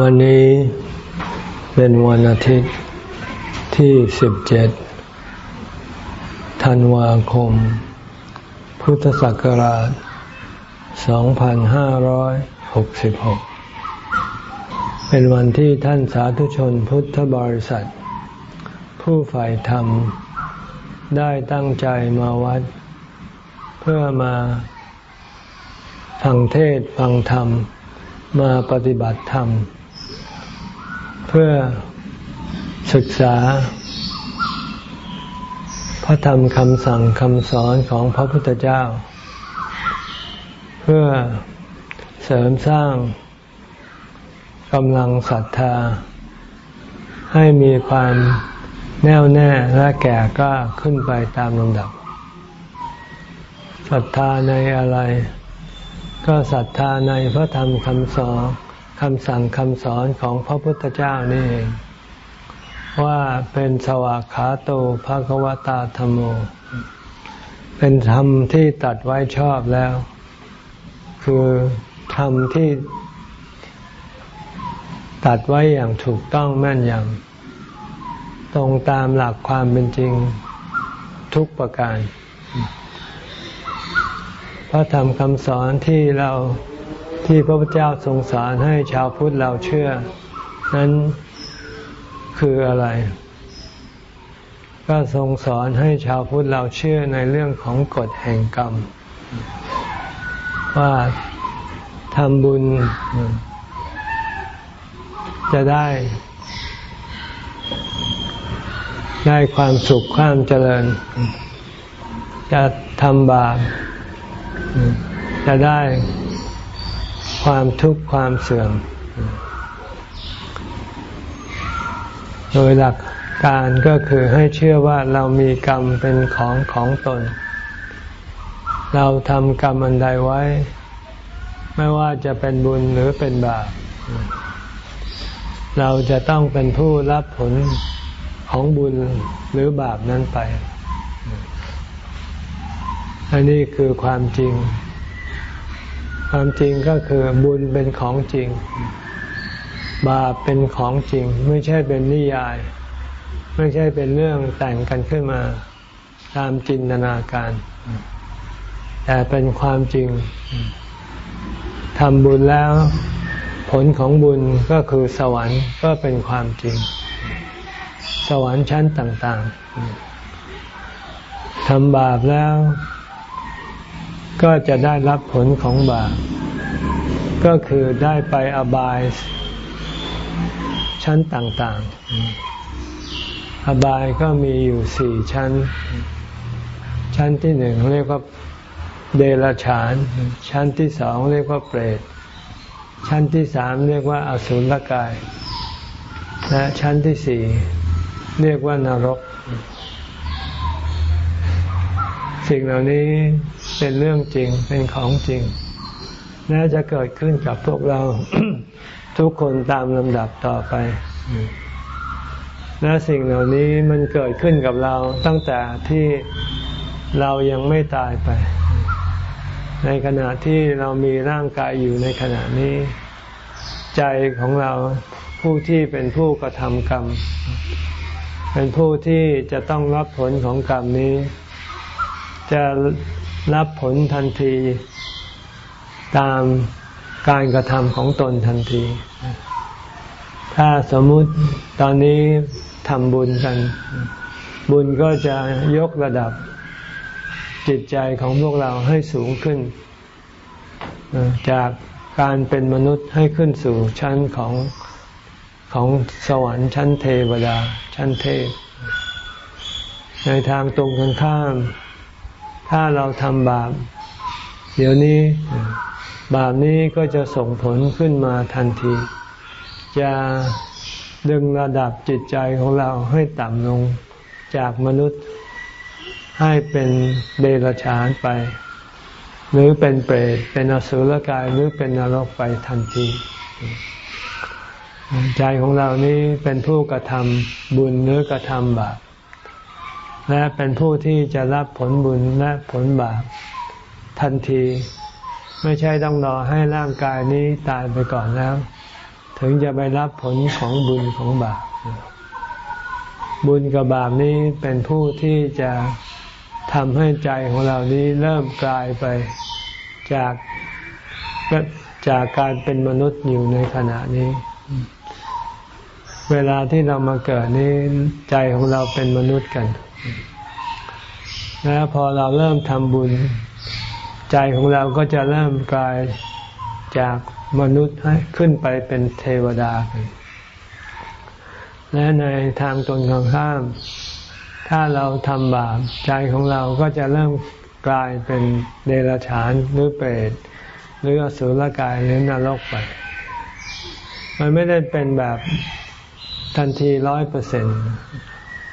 วันนี้เป็นวันอาทิตย์ที่สิบเจ็ดธันวาคม พุทธศักราชสองพันห้าร้อยหกสิบหกเป็นวันที่ท่านสาธุชนพุทธบริษัท ผู้ฝ่ายธรรม ได้ตั้งใจมาวัด เพื่อมาฟังเทศฟังธรรมมาปฏิบัติธรรมเพื่อศึกษา พระธรรมคำสั่งคำสอนของพระพุทธเจ้า เพื่อเสริมสร้างกำลังศรัทธา ให้มีความแน่วแน่และแก่กล้าขึ้นไปตามลำดับศรัทธาในอะไร ก็ศรัทธาในพระธรรมคำสอน คำสั่งคำสอนของพระพุทธเจ้านี่เองว่าเป็นสวากขาโตภะควตาธรรมโม เป็นธรรมที่ตัดไว้ชอบแล้ว คือธรรมที่ตัดไว้อย่างถูกต้องแม่นยำตรงตามหลักความเป็นจริงทุกประการ พระธรรมคำสอนที่เรา ที่พระพุทธเจ้าทรงสอนให้ชาวพุทธเราเชื่อ นั้นคืออะไร ก็ทรงสอนให้ชาวพุทธเราเชื่อในเรื่องของกฎแห่งกรรม ว่าทำบุญ จะได้ ได้ความสุขความเจริญ จะทำบาปจะได้ ความทุกข์ความเสื่อม โดยหลักการก็คือให้เชื่อว่าเรามีกรรมเป็นของของตน เราทำกรรมอันใดไว้ ไม่ว่าจะเป็นบุญหรือเป็นบาปเราจะต้องเป็นผู้รับผลของบุญหรือบาปนั้นไป อันนี้คือความจริง ความจริงก็คือบุญเป็นของจริง บาปเป็นของจริง ไม่ใช่เป็นนิยาย ไม่ใช่เป็นเรื่องแต่งกันขึ้นมา ตามจินตนาการ แต่เป็นความจริงทำบุญแล้ว ผลของบุญก็คือสวรรค์ก็เป็นความจริง สวรรค์ชั้นต่าง ๆทำบาปแล้ว ก็จะได้รับผลของบาปก็คือได้ไปอบายชั้นต่างๆ อบายก็มีอยู่สี่ชั้น ชั้นที่หนึ่งเรียกว่าเดรัจฉาน ชั้นที่สองเรียกว่าเปรต ชั้นที่สามเรียกว่าอสุรกาย และชั้นที่สี่เรียกว่านรก สิ่งเหล่านี้ เป็นเรื่องจริง เป็นของจริง และจะเกิดขึ้นกับพวกเราทุกคนตามลำดับต่อไป และสิ่งเหล่านี้มันเกิดขึ้นกับเราตั้งแต่ที่เรายังไม่ตายไป ในขณะที่เรามีร่างกายอยู่ในขณะนี้ ใจของเราผู้ที่เป็นผู้กระทำกรรม เป็นผู้ที่จะต้องรับผลของกรรมนี้ จะ รับผลทันทีตามการกระทำของตนทันที ถ้าสมมุติตอนนี้ทำบุญกัน บุญก็จะยกระดับจิตใจของพวกเราให้สูงขึ้น จากการเป็นมนุษย์ให้ขึ้นสู่ชั้นของของสวรรค์ชั้นเทวดาชั้นเทพ ในทางตรงกันข้าม ถ้าเราทำบาป เดี๋ยวนี้บาปนี้ก็จะส่งผลขึ้นมาทันที จะดึงระดับจิตใจของเราให้ต่ำลงจากมนุษย์ให้เป็นเดรัจฉานไป หรือเป็นเปรตเป็นอสุรกายหรือเป็นนรกไปทันที ใจของเรานี้เป็นผู้กระทำบุญหรือกระทำบาป และเป็นผู้ที่จะรับผลบุญและผลบาปทันที ไม่ใช่ต้องรอให้ร่างกายนี้ตายไปก่อนแล้ว ถึงจะไปรับผลของบุญของบาปบุญกับบาปนี้เป็นผู้ที่จะทำให้ใจของเรานี้เริ่มกลายไปจากจากการเป็นมนุษย์อยู่ในขณะนี้ เวลาที่เรามาเกิดนี้ใจของเราเป็นมนุษย์กัน แล้วพอเราเริ่มทำบุญ ใจของเราก็จะเริ่มกลายจากมนุษย์ให้ขึ้นไปเป็นเทวดา และในทางตรงข้าม ถ้าเราทำบาปใจของเราก็จะเริ่มกลายเป็นเดรัจฉานหรือเปรตหรืออสุรกายหรือนรกไป มันไม่ได้เป็นแบบทันทีร้อยเปอร์เซ็นต์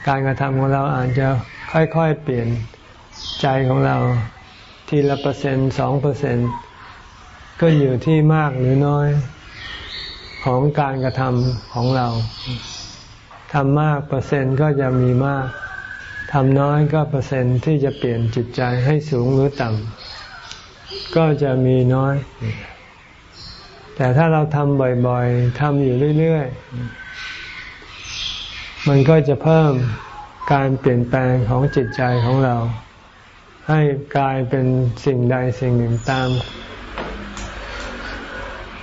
การกระทำของเราอาจจะค่อยๆเปลี่ยนใจของเราทีละเปอร์เซ็นต์สองเปอร์เซ็นต์ก็อยู่ที่มากหรือน้อยของการกระทำของเราทำมากเปอร์เซ็นต์ก็จะมีมากทำน้อยก็เปอร์เซ็นต์ที่จะเปลี่ยนจิตใจให้สูงหรือต่ำก็จะมีน้อย แต่ถ้าเราทำบ่อยๆทำอยู่เรื่อยๆ มันก็จะเพิ่มการเปลี่ยนแปลงของจิตใจของเรา ให้กลายเป็นสิ่งใดสิ่งหนึ่งตาม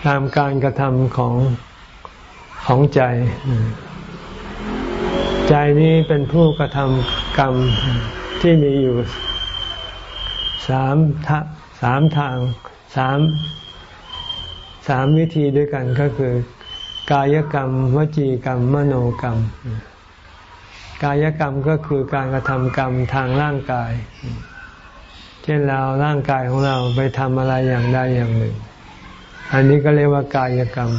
ตามการกระทำของของใจ ใจนี้เป็นผู้กระทำกรรมที่มีอยู่สามทสามทางสามสามวิธีด้วยกันก็คือ กายกรรม วจีกรรม มโนกรรม กายกรรมก็คือการกระทำกรรมทางร่างกาย เช่นเราร่างกายของเราไปทำอะไรอย่างใดอย่างหนึ่ง อันนี้ก็เรียกว่ากายกรรม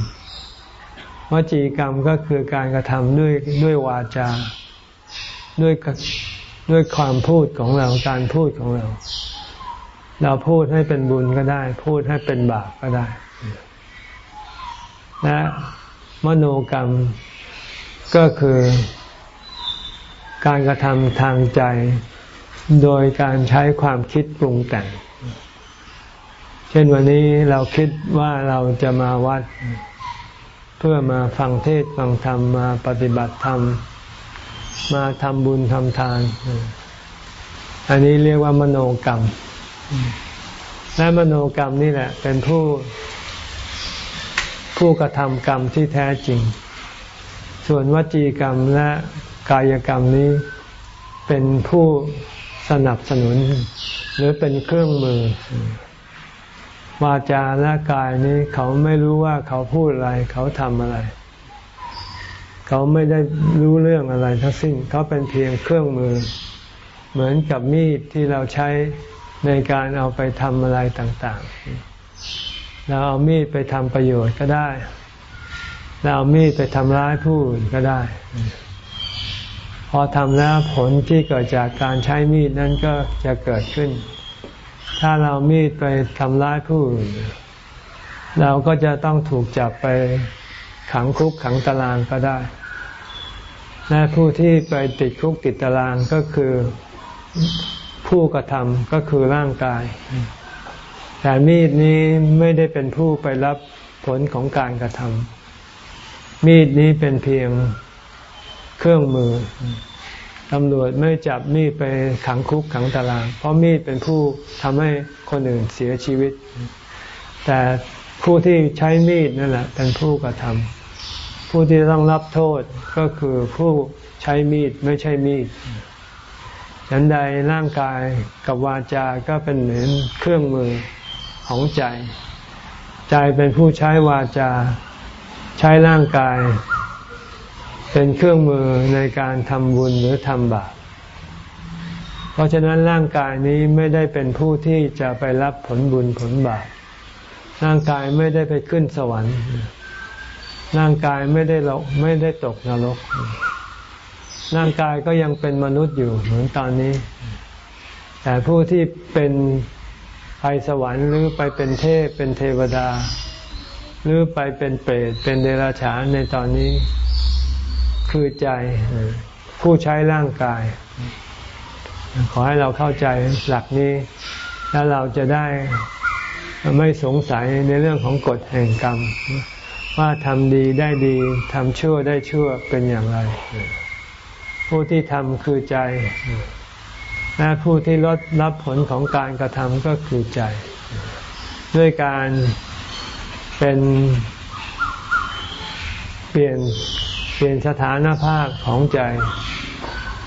วจีกรรมก็คือการกระทำด้วยด้วยวาจา ด้วยด้วยความพูดของเราการพูดของเรา เราพูดให้เป็นบุญก็ได้ พูดให้เป็นบาปก็ได้และ มโนกรรมก็คือการกระทำทางใจ โดยการใช้ความคิดปรุงแต่ง เช่นวันนี้เราคิดว่าเราจะมาวัด เพื่อมาฟังเทศฟังธรรมมาปฏิบัติธรรม มาทำบุญทำทาน อันนี้เรียกว่ามโนกรรม และมโนกรรมนี่แหละ เป็นผู้ ผู้กระทำกรรมที่แท้จริง ส่วนวจีกรรมและกายกรรมนี้เป็นผู้สนับสนุน หรือเป็นเครื่องมือ วาจาและกายนี้เขาไม่รู้ว่าเขาพูดอะไร เขาทำอะไร เขาไม่ได้รู้เรื่องอะไรทั้งสิ้น เขาเป็นเพียงเครื่องมือ เหมือนกับมีดที่เราใช้ในการเอาไปทำอะไรต่าง ๆ เราเอามีดไปทำประโยชน์ก็ได้ เราเอามีดไปทำร้ายผู้อื่นก็ได้ พอทำแล้วผลที่เกิดจากการใช้มีดนั้นก็จะเกิดขึ้น ถ้าเรามีดไปทำร้ายผู้อื่น เราก็จะต้องถูกจับไปขังคุกขังตารางก็ได้ และผู้ที่ไปติดคุกติดตารางก็คือผู้กระทำก็คือร่างกาย แต่มีดนี้ไม่ได้เป็นผู้ไปรับผลของการกระทำมีดนี้เป็นเพียงเครื่องมือตำรวจไม่จับมีดไปขังคุกขังตาราง เพราะมีดเป็นผู้ทำให้คนอื่นเสียชีวิต แต่ผู้ที่ใช้มีดนั่นแหละเป็นผู้กระทำผู้ที่ต้องรับโทษก็คือผู้ใช้มีดไม่ใช่มีดฉันใดร่างกายกับวาจาก็เป็นเหมือนเครื่องมือ ของใจ ใจเป็นผู้ใช้วาจา ใช้ร่างกาย เป็นเครื่องมือในการทำบุญหรือทำบาปเพราะฉะนั้นร่างกายนี้ไม่ได้เป็นผู้ที่จะไปรับผลบุญผลบาปร่างกายไม่ได้ไปขึ้นสวรรค์ ร่างกายไม่ได้ลกไม่ได้ตกนรก ร่างกายก็ยังเป็นมนุษย์อยู่เหมือนตอนนี้ แต่ผู้ที่เป็น ไปสวรรค์หรือไปเป็นเทพเป็นเทวดา หรือไปเป็นเปรตเป็นเดรัจฉานในตอนนี้ คือใจผู้ใช้ร่างกาย ขอให้เราเข้าใจหลักนี้ แล้วเราจะได้ไม่สงสัยในเรื่องของกฎแห่งกรรม ว่าทำดีได้ดีทำชั่วได้ชั่วเป็นอย่างไร ผู้ที่ทำคือใจ และผู้ที่ลดรับผลของการกระทำก็คือใจ ด้วยการเป็นเปลี่ยนเปลี่ยนสถานภาพของใจ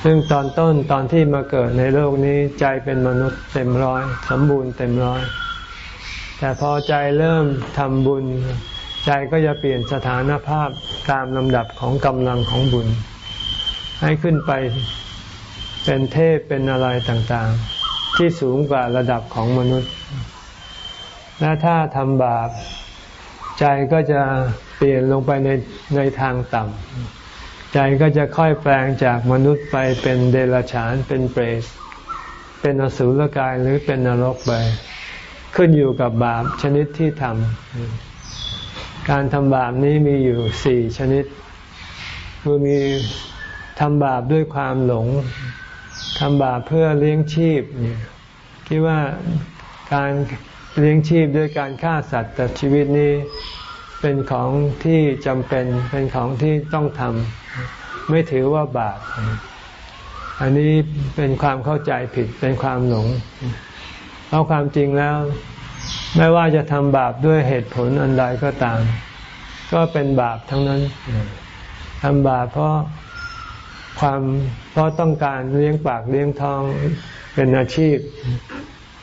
ซึ่งตอนต้นตอนที่มาเกิดในโลกนี้ใจเป็นมนุษย์เต็มร้อย สมบูรณ์เต็มร้อย แต่พอใจเริ่มทำบุญ ใจก็จะเปลี่ยนสถานภาพตามลำดับของกำลังของบุญ ให้ขึ้นไป เป็นเทพเป็นอะไรต่างๆ ที่สูงกว่าระดับของมนุษย์ และถ้าทำบาป ใจก็จะเปลี่ยนลงไปในในทางต่ำใจก็จะค่อยแปลงจากมนุษย์ไปเป็นเดรัจฉานเป็นเปรตเป็นอสุรกายหรือเป็นนรกไป ขึ้นอยู่กับบาปชนิดที่ทำการทำบาปนี้มีอยู่สี่ชนิดคือมีทำบาปด้วยความหลง ทำบาปเพื่อเลี้ยงชีพเนี่ยคิดว่าการเลี้ยงชีพด้วยการฆ่าสัตว์แต่ชีวิตนี้เป็นของที่จำเป็นเป็นของที่ต้องทำไม่ถือว่าบาปอันนี้เป็นความเข้าใจผิดเป็นความหลงเอาความจริงแล้ว ไม่ว่าจะทำบาปด้วยเหตุผลอันใดก็ตาม ก็เป็นบาปทั้งนั้นทำบาปเพราะ ความเพราะต้องการเลี้ยงปากเลี้ยงท้องเป็นอาชีพ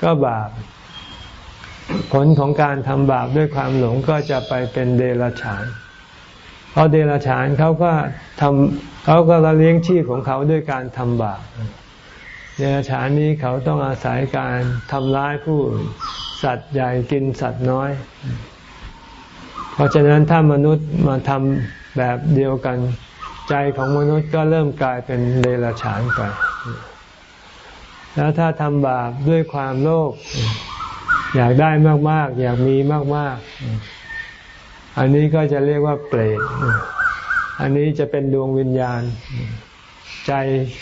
ก็บาป ผลของการทำบาปด้วยความหลงก็จะไปเป็นเดรัจฉาน เพราะเดรัจฉานเขาก็ทำเขาก็เลี้ยงชีพของเขาด้วยการทำบาปเดรัจฉานนี้เขาต้องอาศัยการทำร้ายผู้สัตว์ใหญ่กินสัตว์น้อย เพราะฉะนั้นถ้ามนุษย์มาทำแบบเดียวกัน ใจของมนุษย์ก็เริ่มกลายเป็นเดรัจฉานไป แล้วถ้าทำบาปด้วยความโลภอยากได้มาก ๆ อยากมีมาก ๆ อันนี้ก็จะเรียกว่าเปรตอันนี้จะเป็นดวงวิญญาณ ใจ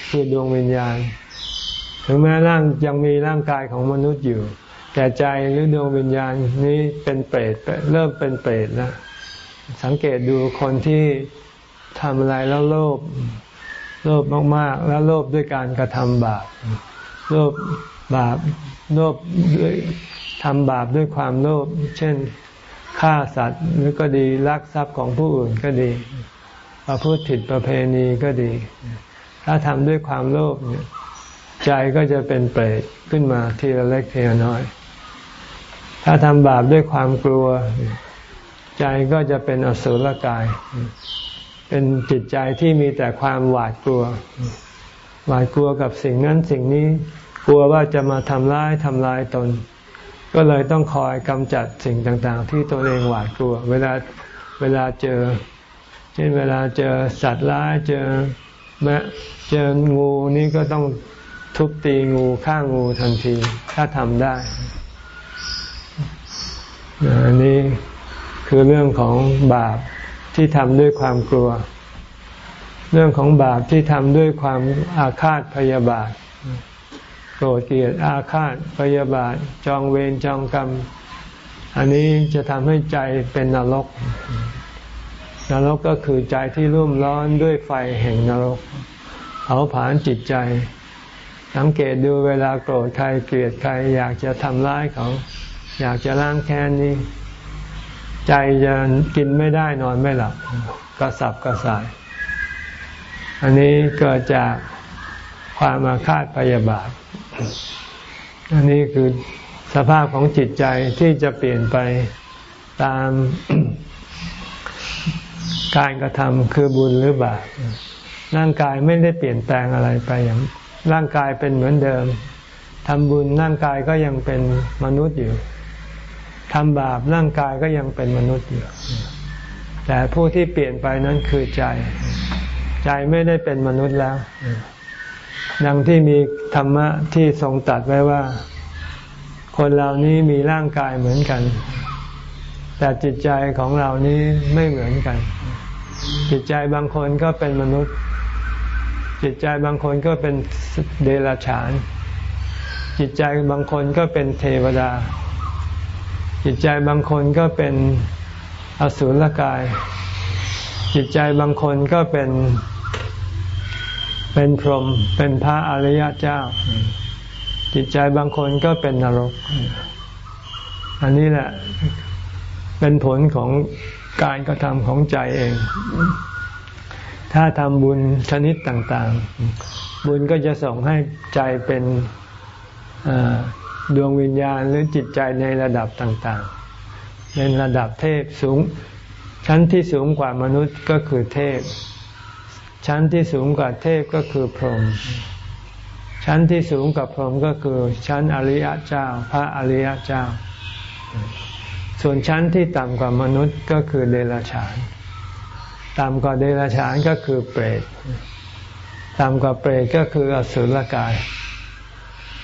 คือดวงวิญญาณ ถึงแม้ร่างยังมีร่างกายของมนุษย์อยู่ แต่ใจหรือดวงวิญญาณนี้เป็นเปรตเริ่มเป็นเปรตแล้วสังเกตดูคนที่ ทำอะไรแล้วโลภโลภมากๆ แล้วโลภด้วยการกระทำบาปโลภบาปโลภด้วยทำบาปด้วยความโลภเช่นฆ่าสัตว์หรือก็ดีลักทรัพย์ของผู้อื่นก็ดีประพฤติผิดประเพณีก็ดี ถ้าทำด้วยความโลภใจก็จะเป็นเปรตขึ้นมาทีละเล็กทีละน้อย ถ้าทำบาปด้วยความกลัว ใจก็จะเป็นอสุรกาย เป็นจิตใจที่มีแต่ความหวาดกลัว หวาดกลัวกับสิ่งนั้นสิ่งนี้ กลัวว่าจะมาทำร้ายทำลายตน ก็เลยต้องคอยกำจัดสิ่งต่างๆ ที่ตัวเองหวาดกลัว เวลาเวลาเจอ เช่นเวลาเจอสัตว์ร้ายเจอแมะเจองูนี่ก็ต้องทุบตีงูฆ่างูทันที ถ้าทำได้อันนี้คือเรื่องของบาป ที่ทำด้วยความกลัว เรื่องของบาปที่ทำด้วยความอาฆาตพยาบาทโกรธเกลียดอาฆาตพยาบาท จองเวรจองกรรม อันนี้จะทำให้ใจเป็นนรก นรกก็คือใจที่รุ่มร้อนด้วยไฟแห่งนรกเผาผลาญจิตใจ สังเกตดูเวลาโกรธใครเกลียดใคร อยากจะทำร้ายเขา อยากจะล้างแค้นนี้ ใจจะกินไม่ได้นอนไม่หลับกระสับกระส่าย อันนี้เกิดจากความอาฆาตพยาบาท อันนี้คือสภาพของจิตใจที่จะเปลี่ยนไปตามการกระทำคือบุญหรือบาปร่างกายไม่ได้เปลี่ยนแปลงอะไรไปอย่างร่างกายเป็นเหมือนเดิมทำบุญร่างกายก็ยังเป็นมนุษย์อยู่ ทำบาปร่างกายก็ยังเป็นมนุษย์อยู่ แต่ผู้ที่เปลี่ยนไปนั้นคือใจ ใจไม่ได้เป็นมนุษย์แล้ว ดังที่มีธรรมะที่ทรงตัดไว้ว่า คนเรานี้มีร่างกายเหมือนกัน แต่จิตใจของเรานี้ไม่เหมือนกัน จิตใจบางคนก็เป็นมนุษย์ จิตใจบางคนก็เป็นเดรัจฉาน จิตใจบางคนก็เป็นเทวดา จิตใจบางคนก็เป็นอสุรกาย จิตใจบางคนก็เป็นเป็นพรหมเป็นพระอริยเจ้า จิตใจบางคนก็เป็นนรก อันนี้แหละเป็นผลของการกระทำของใจเอง ถ้าทำบุญชนิดต่าง ๆ บุญก็จะส่งให้ใจเป็น ดวงวิญญาณหรือจิตใจในระดับต่างๆเป็นระดับเทพสูง ชั้นที่สูงกว่ามนุษย์ก็คือเทพ ชั้นที่สูงกว่าเทพก็คือพรหมชั้นที่สูงกว่าพรหมก็คือ ชั้นอริยเจ้า พระอริยเจ้า ส่วนชั้นที่ต่ำกว่ามนุษย์ก็คือเดรัจฉาน ต่ำกว่าเดรัจฉานก็คือเปรต ต่ำกว่าเปรตก็คืออสุรกาย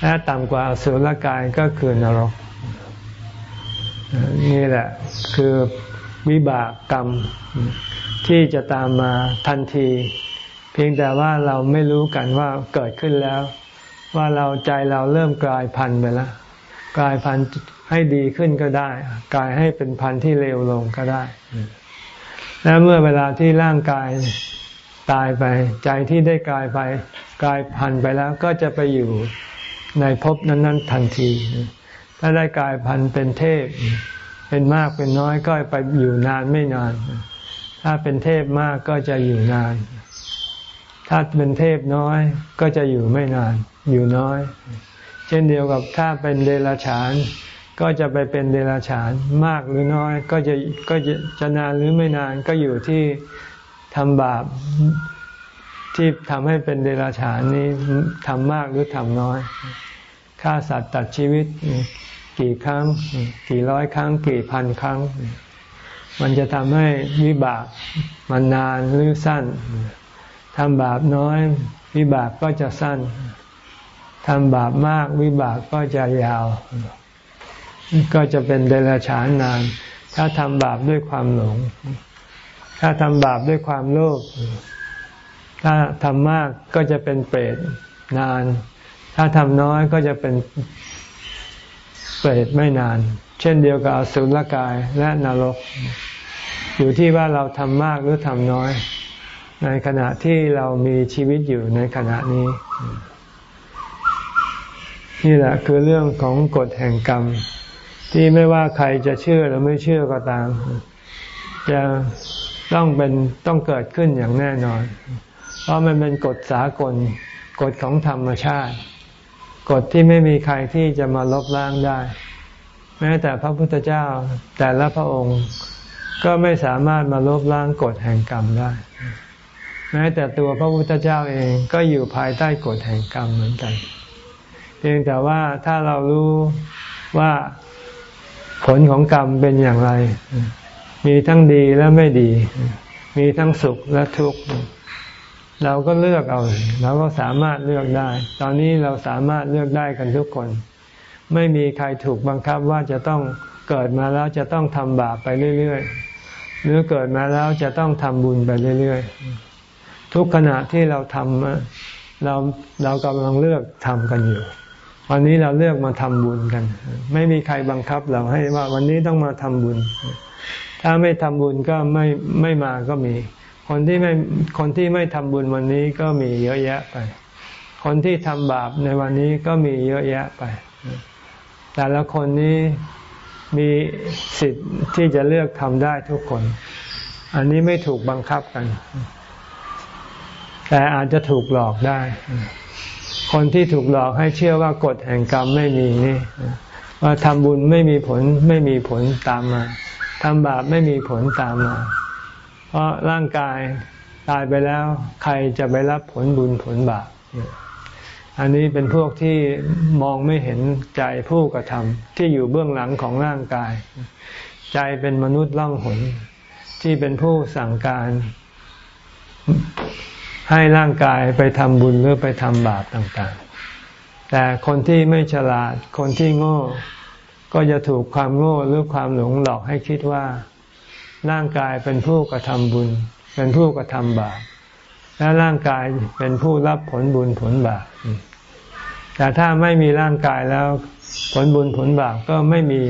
และต่ำกว่าสุรกายก็คือนรก นี่แหละคือวิบากกรรมที่จะตามมาทันที เพียงแต่ว่าเราไม่รู้กันว่าเกิดขึ้นแล้ว ว่าเราใจเราเริ่มกลายพันธุ์ไปแล้ว กลายพันธุ์ให้ดีขึ้นก็ได้ กลายให้เป็นพันธุ์ที่เลวลงก็ได้ และเมื่อเวลาที่ร่างกายตายไป ใจที่ได้กลายไป กลายพันธุ์ไปแล้วก็จะไปอยู่ ในภพนั้น ๆ ทันที ถ้าได้กายพันเป็นเทพ เป็นมากเป็นน้อยก็ไปอยู่นานไม่นาน ถ้าเป็นเทพมากก็จะอยู่นาน ถ้าเป็นเทพน้อยก็จะอยู่ไม่นาน อยู่น้อย เช่นเดียวกับถ้าเป็นเดรัจฉาน ก็จะไปเป็นเดรัจฉานมากหรือน้อย ก็จะก็จะจะนานหรือไม่นานก็อยู่ที่ทำบาป ที่ทำให้เป็นเดรัจฉานนี้ทำมากหรือทำน้อยฆ่าสัตว์ตัดชีวิตกี่ครั้ง กี่ร้อยครั้ง กี่พันครั้ง มันจะทำให้วิบากมันนานหรือสั้นทำบาปน้อย วิบากก็จะสั้นทำบาปมากวิบากก็จะยาว ก็จะเป็นเดรัจฉานนาน ถ้าทำบาปด้วยความหลง ถ้าทำบาปด้วยความโลภ ถ้าทำมากก็จะเป็นเปรตนาน ถ้าทำน้อยก็จะเป็นเปรตไม่นาน เช่นเดียวกับสุรกายและนรก อยู่ที่ว่าเราทำมากหรือทำน้อย ในขณะที่เรามีชีวิตอยู่ในขณะนี้ นี่แหละคือเรื่องของกฎแห่งกรรม ที่ไม่ว่าใครจะเชื่อหรือไม่เชื่อก็ตามจะต้องเป็นต้องเกิดขึ้นอย่างแน่นอน ราะมันเป็นกฎสากล กฎของธรรมชาติ กฎที่ไม่มีใครที่จะมาลบล้างได้ แม้แต่พระพุทธเจ้าแต่ละพระองค์ก็ไม่สามารถมาลบล้างกฎแห่งกรรมได้ แม้แต่ตัวพระพุทธเจ้าเองก็อยู่ภายใต้กฎแห่งกรรมเหมือนกัน เพียงแต่ว่าถ้าเรารู้ว่าผลของกรรมเป็นอย่างไร มีทั้งดีและไม่ดี มีทั้งสุขและทุกข์ เราก็เลือกเอาเราก็สามารถเลือกได้ ตอนนี้เราสามารถเลือกได้กันทุกคน ไม่มีใครถูกบังคับว่าจะต้องเกิดมาแล้วจะต้องทำบาปไปเรื่อยๆหรือเกิดมาแล้วจะต้องทำบุญไปเรื่อยๆ ทุกขณะที่เราทำเราเรากำลังเลือกทำกันอยู่ วันนี้เราเลือกมาทำบุญกัน ไม่มีใครบังคับเราให้ว่าวันนี้ต้องมาทำบุญ ถ้าไม่ทำบุญก็ไม่ไม่มาก็มี คนที่ไม่คนที่ไม่ทำบุญวันนี้ก็มีเยอะแยะไป คนที่ทำบาปในวันนี้ก็มีเยอะแยะไป แต่ละคนนี้มีสิทธิ์ที่จะเลือกทำได้ทุกคน อันนี้ไม่ถูกบังคับกัน แต่อาจจะถูกหลอกได้ คนที่ถูกหลอกให้เชื่อว่ากฎแห่งกรรมไม่มีนี่ว่าทำบุญไม่มีผลไม่มีผลตามมาทำบาปไม่มีผลตามมา เพราะร่างกายตายไปแล้ว ใครจะไปรับผลบุญผลบาปอันนี้เป็นพวกที่มองไม่เห็นใจผู้กระทำที่อยู่เบื้องหลังของร่างกาย ใจเป็นมนุษย์ล่องหน ที่เป็นผู้สั่งการ ให้ร่างกายไปทำบุญหรือไปทำบาปต่างๆ แต่คนที่ไม่ฉลาดคนที่โง่ ก็จะถูกความโง่หรือความหลงหลอกให้คิดว่า ร่างกายเป็นผู้กระทำบุญ เป็นผู้กระทำบาปและร่างกายเป็นผู้รับผลบุญผลบาปแต่ถ้าไม่มีร่างกายแล้วผลบุญผลบาปก็ไม่มี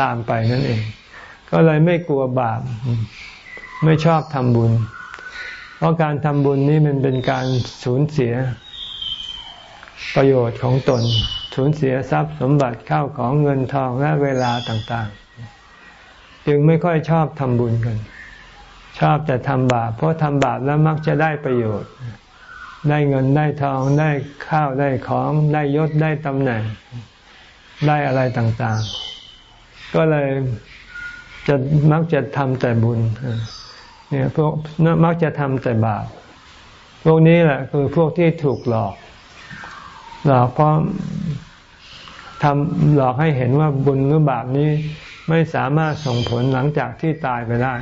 ตามไปนั่นเอง ก็เลยไม่กลัวบาป ไม่ชอบทำบุญ เพราะการทำบุญนี้มันเป็นการสูญเสียประโยชน์ของตน สูญเสียทรัพย์สมบัติเข้าของเงินทองและเวลาต่างๆ จึงไม่ค่อยชอบทำบุญกัน ชอบแต่ทำบาป เพราะทำบาปแล้วมักจะได้ประโยชน์ ได้เงินได้ทองได้ข้าวได้ของ ได้ยศได้ตำแหน่ง ได้อะไรต่างๆ ก็เลยจะมักจะทำแต่บุญเนี่ยพวกมักจะทำแต่บาป พวกนี้แหละคือพวกที่ถูกหลอก หลอกเพราะทำหลอกให้เห็นว่าบุญหรือบาปนี้ ไม่สามารถส่งผลหลังจากที่ตายไปได้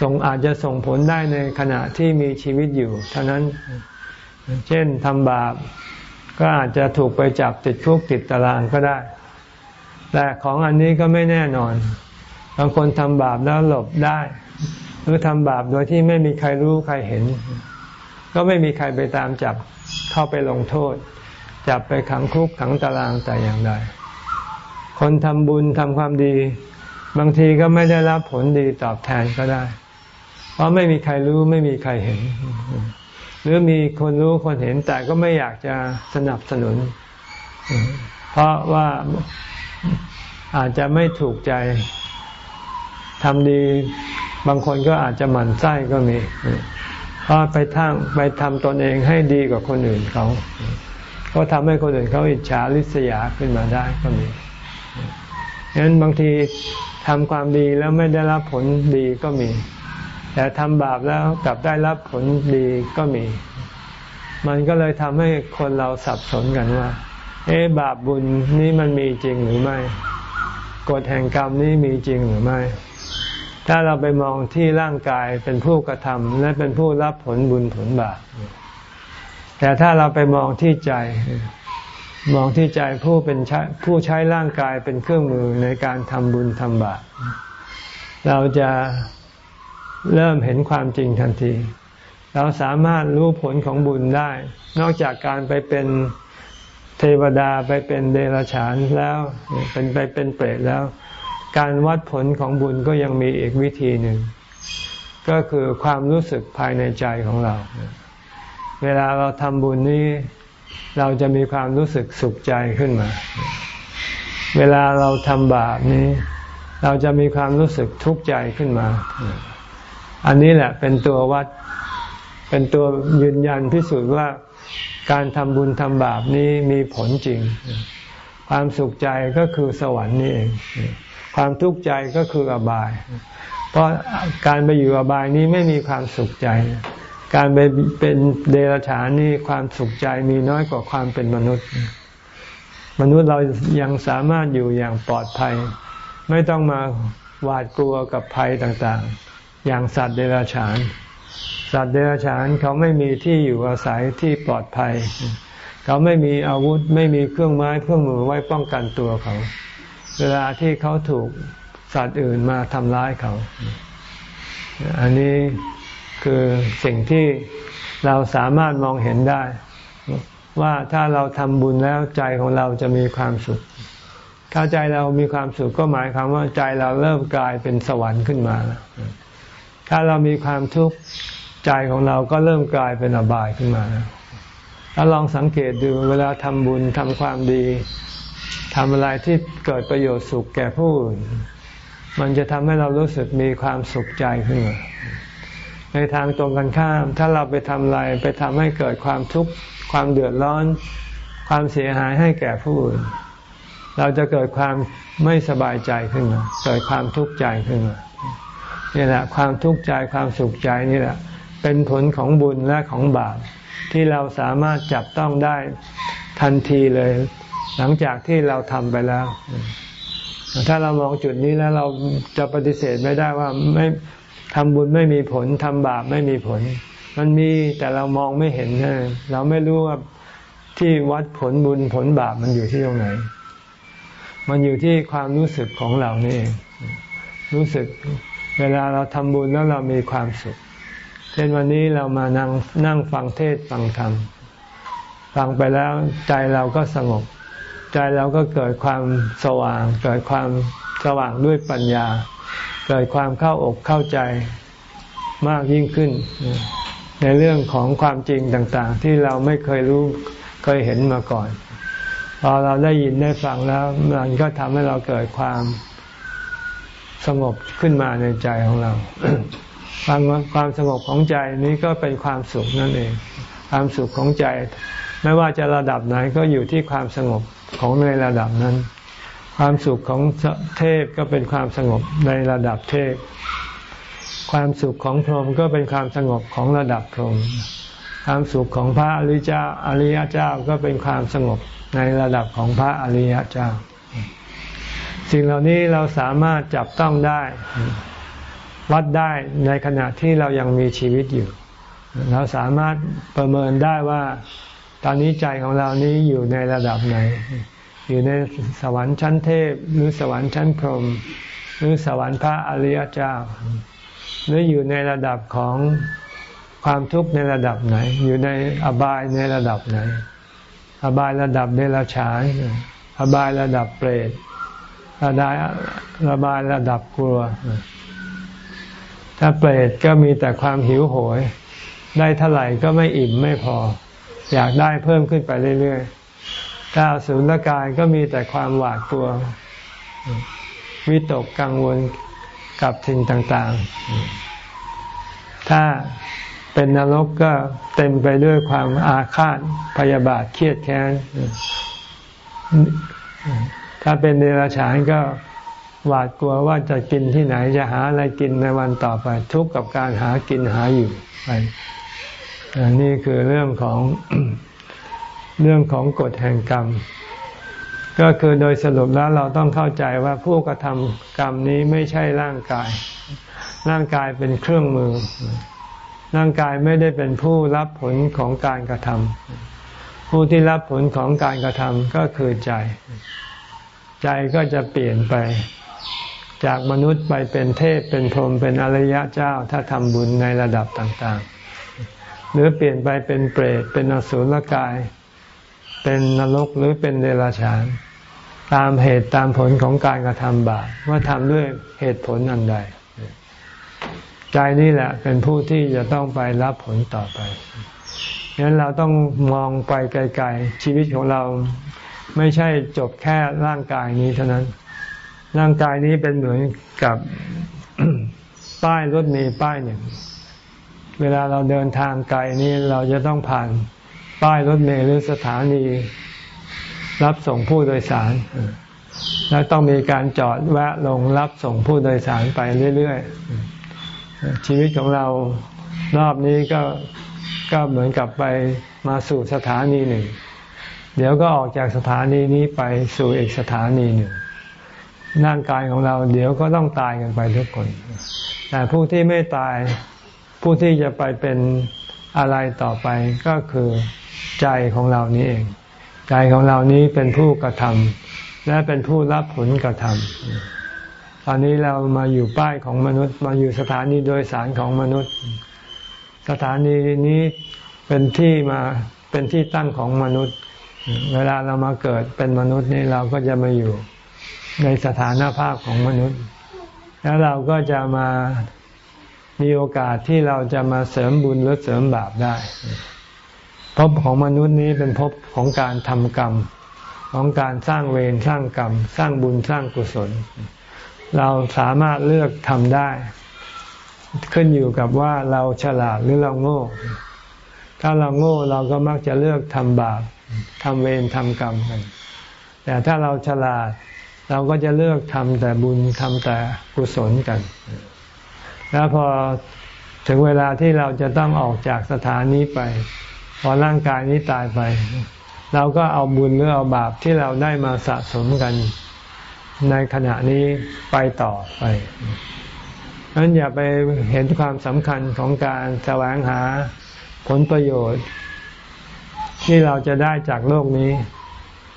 ส่งอาจจะส่งผลได้ในขณะที่มีชีวิตอยู่ เท่านั้น เช่นทำบาปก็อาจจะถูกไปจับติดคุกติดตารางก็ได้ แต่ของอันนี้ก็ไม่แน่นอน บางคนทำบาปแล้วหลบได้ หรือทำบาปโดยที่ไม่มีใครรู้ใครเห็น ก็ไม่มีใครไปตามจับเข้าไปลงโทษ จับไปขังคุกขังตารางแต่อย่างใด คนทำบุญทำความดี บางทีก็ไม่ได้รับผลดีตอบแทนก็ได้ เพราะไม่มีใครรู้ไม่มีใครเห็น หรือมีคนรู้คนเห็นแต่ก็ไม่อยากจะสนับสนุน เพราะว่าอาจจะไม่ถูกใจทำดีบางคนก็อาจจะหมั่นไส้ก็มีเพราะไปทั้งไปทำตนเองให้ดีกว่าคนอื่นเขา ก็ทำให้คนอื่นเขาอิจฉาริษยาขึ้นมาได้ก็มี ฉะนั้นบางทีทำความดีแล้วไม่ได้รับผลดีก็มี แต่ทำบาปแล้วกลับได้รับผลดีก็มี มันก็เลยทำให้คนเราสับสนกันว่า เอ๊บาปบุญนี้มันมีจริงหรือไม่กฎแห่งกรรมนี้มีจริงหรือไม่ ถ้าเราไปมองที่ร่างกายเป็นผู้กระทำและเป็นผู้รับผลบุญผลบาปแต่ถ้าเราไปมองที่ใจ มองที่ใจผู้เป็นผู้ใช้ร่างกายเป็นเครื่องมือในการทำบุญทำบาปเราจะเริ่มเห็นความจริงทันที เราสามารถรู้ผลของบุญได้ นอกจากการไปเป็นเทวดาไปเป็นเดรัจฉานแล้ว เป็นไปเป็นเปรตแล้ว การวัดผลของบุญก็ยังมีอีกวิธีหนึ่ง ก็คือความรู้สึกภายในใจของเรา เวลาเราทำบุญนี้ เราจะมีความรู้สึกสุขใจขึ้นมา เวลาเราทำบาปนี้ เราจะมีความรู้สึกทุกข์ใจขึ้นมา อันนี้แหละเป็นตัววัด เป็นตัวยืนยันพิสูจน์ว่าการทำบุญทำบาปนี้มีผลจริง ความสุขใจก็คือสวรรค์นี่เอง ความทุกข์ใจก็คืออบาย เพราะการไปอยู่อบายนี้ไม่มีความสุขใจ การไปเป็นเดรัจฉานนี่ความสุขใจมีน้อยกว่าความเป็นมนุษย์ มนุษย์เรายังสามารถอยู่อย่างปลอดภัย ไม่ต้องมาหวาดกลัวกับภัยต่างๆ อย่างสัตว์เดรัจฉาน สัตว์เดรัจฉานเขาไม่มีที่อยู่อาศัยที่ปลอดภัย เขาไม่มีอาวุธไม่มีเครื่องไม้เครื่องมือไว้ป้องกันตัวเขา เวลาที่เขาถูกสัตว์อื่นมาทำร้ายเขา อันนี้ คือสิ่งที่เราสามารถมองเห็นได้ ว่าถ้าเราทำบุญแล้วใจของเราจะมีความสุข ถ้าใจเรามีความสุขก็หมายความว่าใจเราเริ่มกลายเป็นสวรรค์ขึ้นมา ถ้าเรามีความทุกข์ใจของเราก็เริ่มกลายเป็นอบายขึ้นมาถ้าลองสังเกตดูเวลาทำบุญทำความดีทำอะไรที่เกิดประโยชน์สุขแก่ผู้อื่นมันจะทำให้เรารู้สึกมีความสุขใจขึ้นมา ในทางตรงกันข้าม ถ้าเราไปทำอะไรไปทำให้เกิดความทุกข์ความเดือดร้อน ความเสียหายให้แก่ผู้อื่นเราจะเกิดความไม่สบายใจขึ้นมาเกิดความทุกข์ใจขึ้นมานี่แหละความทุกข์ใจความสุขใจนี่แหละ เป็นผลของบุญและของบาปที่เราสามารถจับต้องได้ทันทีเลย หลังจากที่เราทำไปแล้ว ถ้าเรามองจุดนี้แล้วเราจะปฏิเสธไม่ได้ว่าไม่ ทำบุญไม่มีผลทำบาปไม่มีผล มันมีแต่เรามองไม่เห็นเราไม่รู้ว่าที่วัดผลบุญผลบาปมันอยู่ที่ตรงไหน มันอยู่ที่ความรู้สึกของเรานี่เองรู้สึกเวลาเราทำบุญแล้วเรามีความสุข เช่นวันนี้เรามานั่งนั่งฟังเทศฟังธรรม ฟังไปแล้วใจเราก็สงบ ใจเราก็เกิดความสว่าง เกิดความสว่างด้วยปัญญา เกิดความเข้าอกเข้าใจมากยิ่งขึ้น ในเรื่องของความจริงต่างๆ ที่เราไม่เคยรู้เคยเห็นมาก่อน พอเราได้ยินได้ฟังแล้ว มันก็ทำให้เราเกิดความสงบขึ้นมาในใจของเราความความสงบของใจนี้ก็เป็นความสุขนั่นเอง ความสุขของใจ ไม่ว่าจะระดับไหนก็อยู่ที่ความสงบของในระดับนั้น ความสุขของเทพก็เป็นความสงบในระดับเทพ ความสุขของพรหมก็เป็นความสงบของระดับพรหมความสุขของพระอริยเจ้าอริยเจ้าก็เป็นความสงบในระดับของพระอริยเจ้า สิ่งเหล่านี้เราสามารถจับต้องได้วัดได้ในขณะที่เรายังมีชีวิตอยู่ เราสามารถประเมินได้ว่า ตอนนี้ใจของเรานี้อยู่ในระดับไหน อยู่ในสวรรค์ชั้นเทพ หรือสวรรค์ชั้นพรหมหรือสวรรค์พระอริยเจ้า หรืออยู่ในระดับของความทุกข์ในระดับไหน อยู่ในอบายในระดับไหน อบายระดับเดรัจฉานอบายระดับเปรตระดับระบายระดับกลัว ถ้าเปรตก็มีแต่ความหิวโหย ได้เท่าไหร่ก็ไม่อิ่มไม่พอ อยากได้เพิ่มขึ้นไปเรื่อยๆ ถ้าสุนกายก็มีแต่ความหวาดกลัว วิตกกังวลกับสิ่งต่างๆ ถ้าเป็นนรกก็เต็มไปด้วยความอาฆาตพยาบาทเครียดแค้น ถ้าเป็นเดรัจฉานก็หวาดกลัวว่าจะกินที่ไหนจะหาอะไรกินในวันต่อไป ทุกข์กับการหากินหาอยู่ไปนี่คือเรื่องของ เรื่องของกฎแห่งกรรม ก็คือโดยสรุปแล้วเราต้องเข้าใจว่าผู้กระทำกรรมนี้ไม่ใช่ร่างกาย ร่างกายเป็นเครื่องมือ ร่างกายไม่ได้เป็นผู้รับผลของการกระทำผู้ที่รับผลของการกระทำก็คือใจ ใจก็จะเปลี่ยนไปจากมนุษย์ไปเป็นเทพเป็นพรหมเป็นอริยะเจ้าถ้าทำบุญในระดับต่างๆ หรือเปลี่ยนไปเป็นเปรตเป็นอสุรกาย เป็นนรกหรือเป็นเดรัจฉาน ตามเหตุตามผลของการกระทำบาปว่าทำด้วยเหตุผลอันใด ใจนี่แหละเป็นผู้ที่จะต้องไปรับผลต่อไปฉะนั้นเราต้องมองไปไกลๆ ชีวิตของเราไม่ใช่จบแค่ร่างกายนี้เท่านั้น ร่างกายนี้เป็นเหมือนกับป้ายรถเมล์ป้ายหนึ่ง เวลาเราเดินทางไกลนี้เราจะต้องผ่าน ป้ายรถเมล์หรือสถานีรับส่งผู้โดยสาร แล้วต้องมีการจอดแวะลงรับส่งผู้โดยสารไปเรื่อยๆ ชีวิตของเรารอบนี้ก็ก็เหมือนกับไปมาสู่สถานีหนึ่ง เดี๋ยวก็ออกจากสถานีนี้ไปสู่อีกสถานีหนึ่งร่างกายของเราเดี๋ยวก็ต้องตายกันไปทุกคน แต่ผู้ที่ไม่ตายผู้ที่จะไปเป็นอะไรต่อไปก็คือ ใจของเรานี้เอง ใจของเรานี้เป็นผู้กระทำและเป็นผู้รับผลกระทำตอนนี้เรามาอยู่ป้ายของมนุษย์ มาอยู่สถานีโดยสารของมนุษย์ สถานีนี้เป็นที่มาเป็นที่ตั้งของมนุษย์ เวลาเรามาเกิดเป็นมนุษย์นี่เราก็จะมาอยู่ในสถานภาพของมนุษย์ แล้วเราก็จะมามีโอกาสที่เราจะมาเสริมบุญหรือเสริมบาปได้ ภพของมนุษย์นี้เป็นภพของการทำกรรม ของการสร้างเวรสร้างกรรม สร้างบุญสร้างกุศล เราสามารถเลือกทำได้ ขึ้นอยู่กับว่าเราฉลาดหรือเราโง่ ถ้าเราโง่เราก็มักจะเลือกทำบาปทำเวรทำกรรมกัน แต่ถ้าเราฉลาดเราก็จะเลือกทำแต่บุญทำแต่กุศลกัน แล้วพอถึงเวลาที่เราจะต้องออกจากสถานนี้ไป พอร่างกายนี้ตายไป เราก็เอาบุญหรือเอาบาปที่เราได้มาสะสมกัน ในขณะนี้ไปต่อไปนั้นอย่าไปเห็นความสำคัญของการแสวงหาผลประโยชน์ ที่เราจะได้จากโลกนี้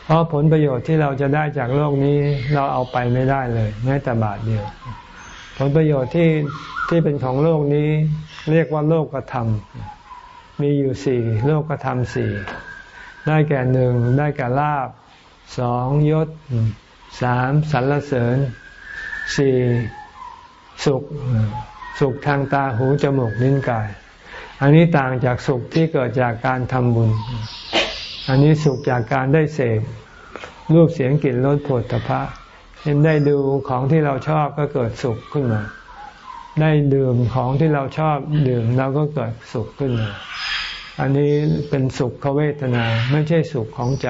เพราะผลประโยชน์ที่เราจะได้จากโลกนี้ เราเอาไปไม่ได้เลยแม้แต่บาทเดียว ผลประโยชน์ที่ที่เป็นของโลกนี้ เรียกว่าโลกธรรม มีอยู่สี่โลกธรรมสี่ได้แก่หนึ่งได้แก่ลาบสองยศสามสรรเสริญสี่สุขสุขทางตาหูจมูกลิ้นกาย อันนี้ต่างจากสุขที่เกิดจากการทำบุญ อันนี้สุขจากการได้เสพรูปเสียงกลิ่นรสผลตภะเห็นได้ดูของที่เราชอบก็เกิดสุขขึ้นมา ได้ดื่มของที่เราชอบดื่มเราก็เกิดสุขขึ้นมา อันนี้เป็นสุขเวทนาไม่ใช่สุขของใจ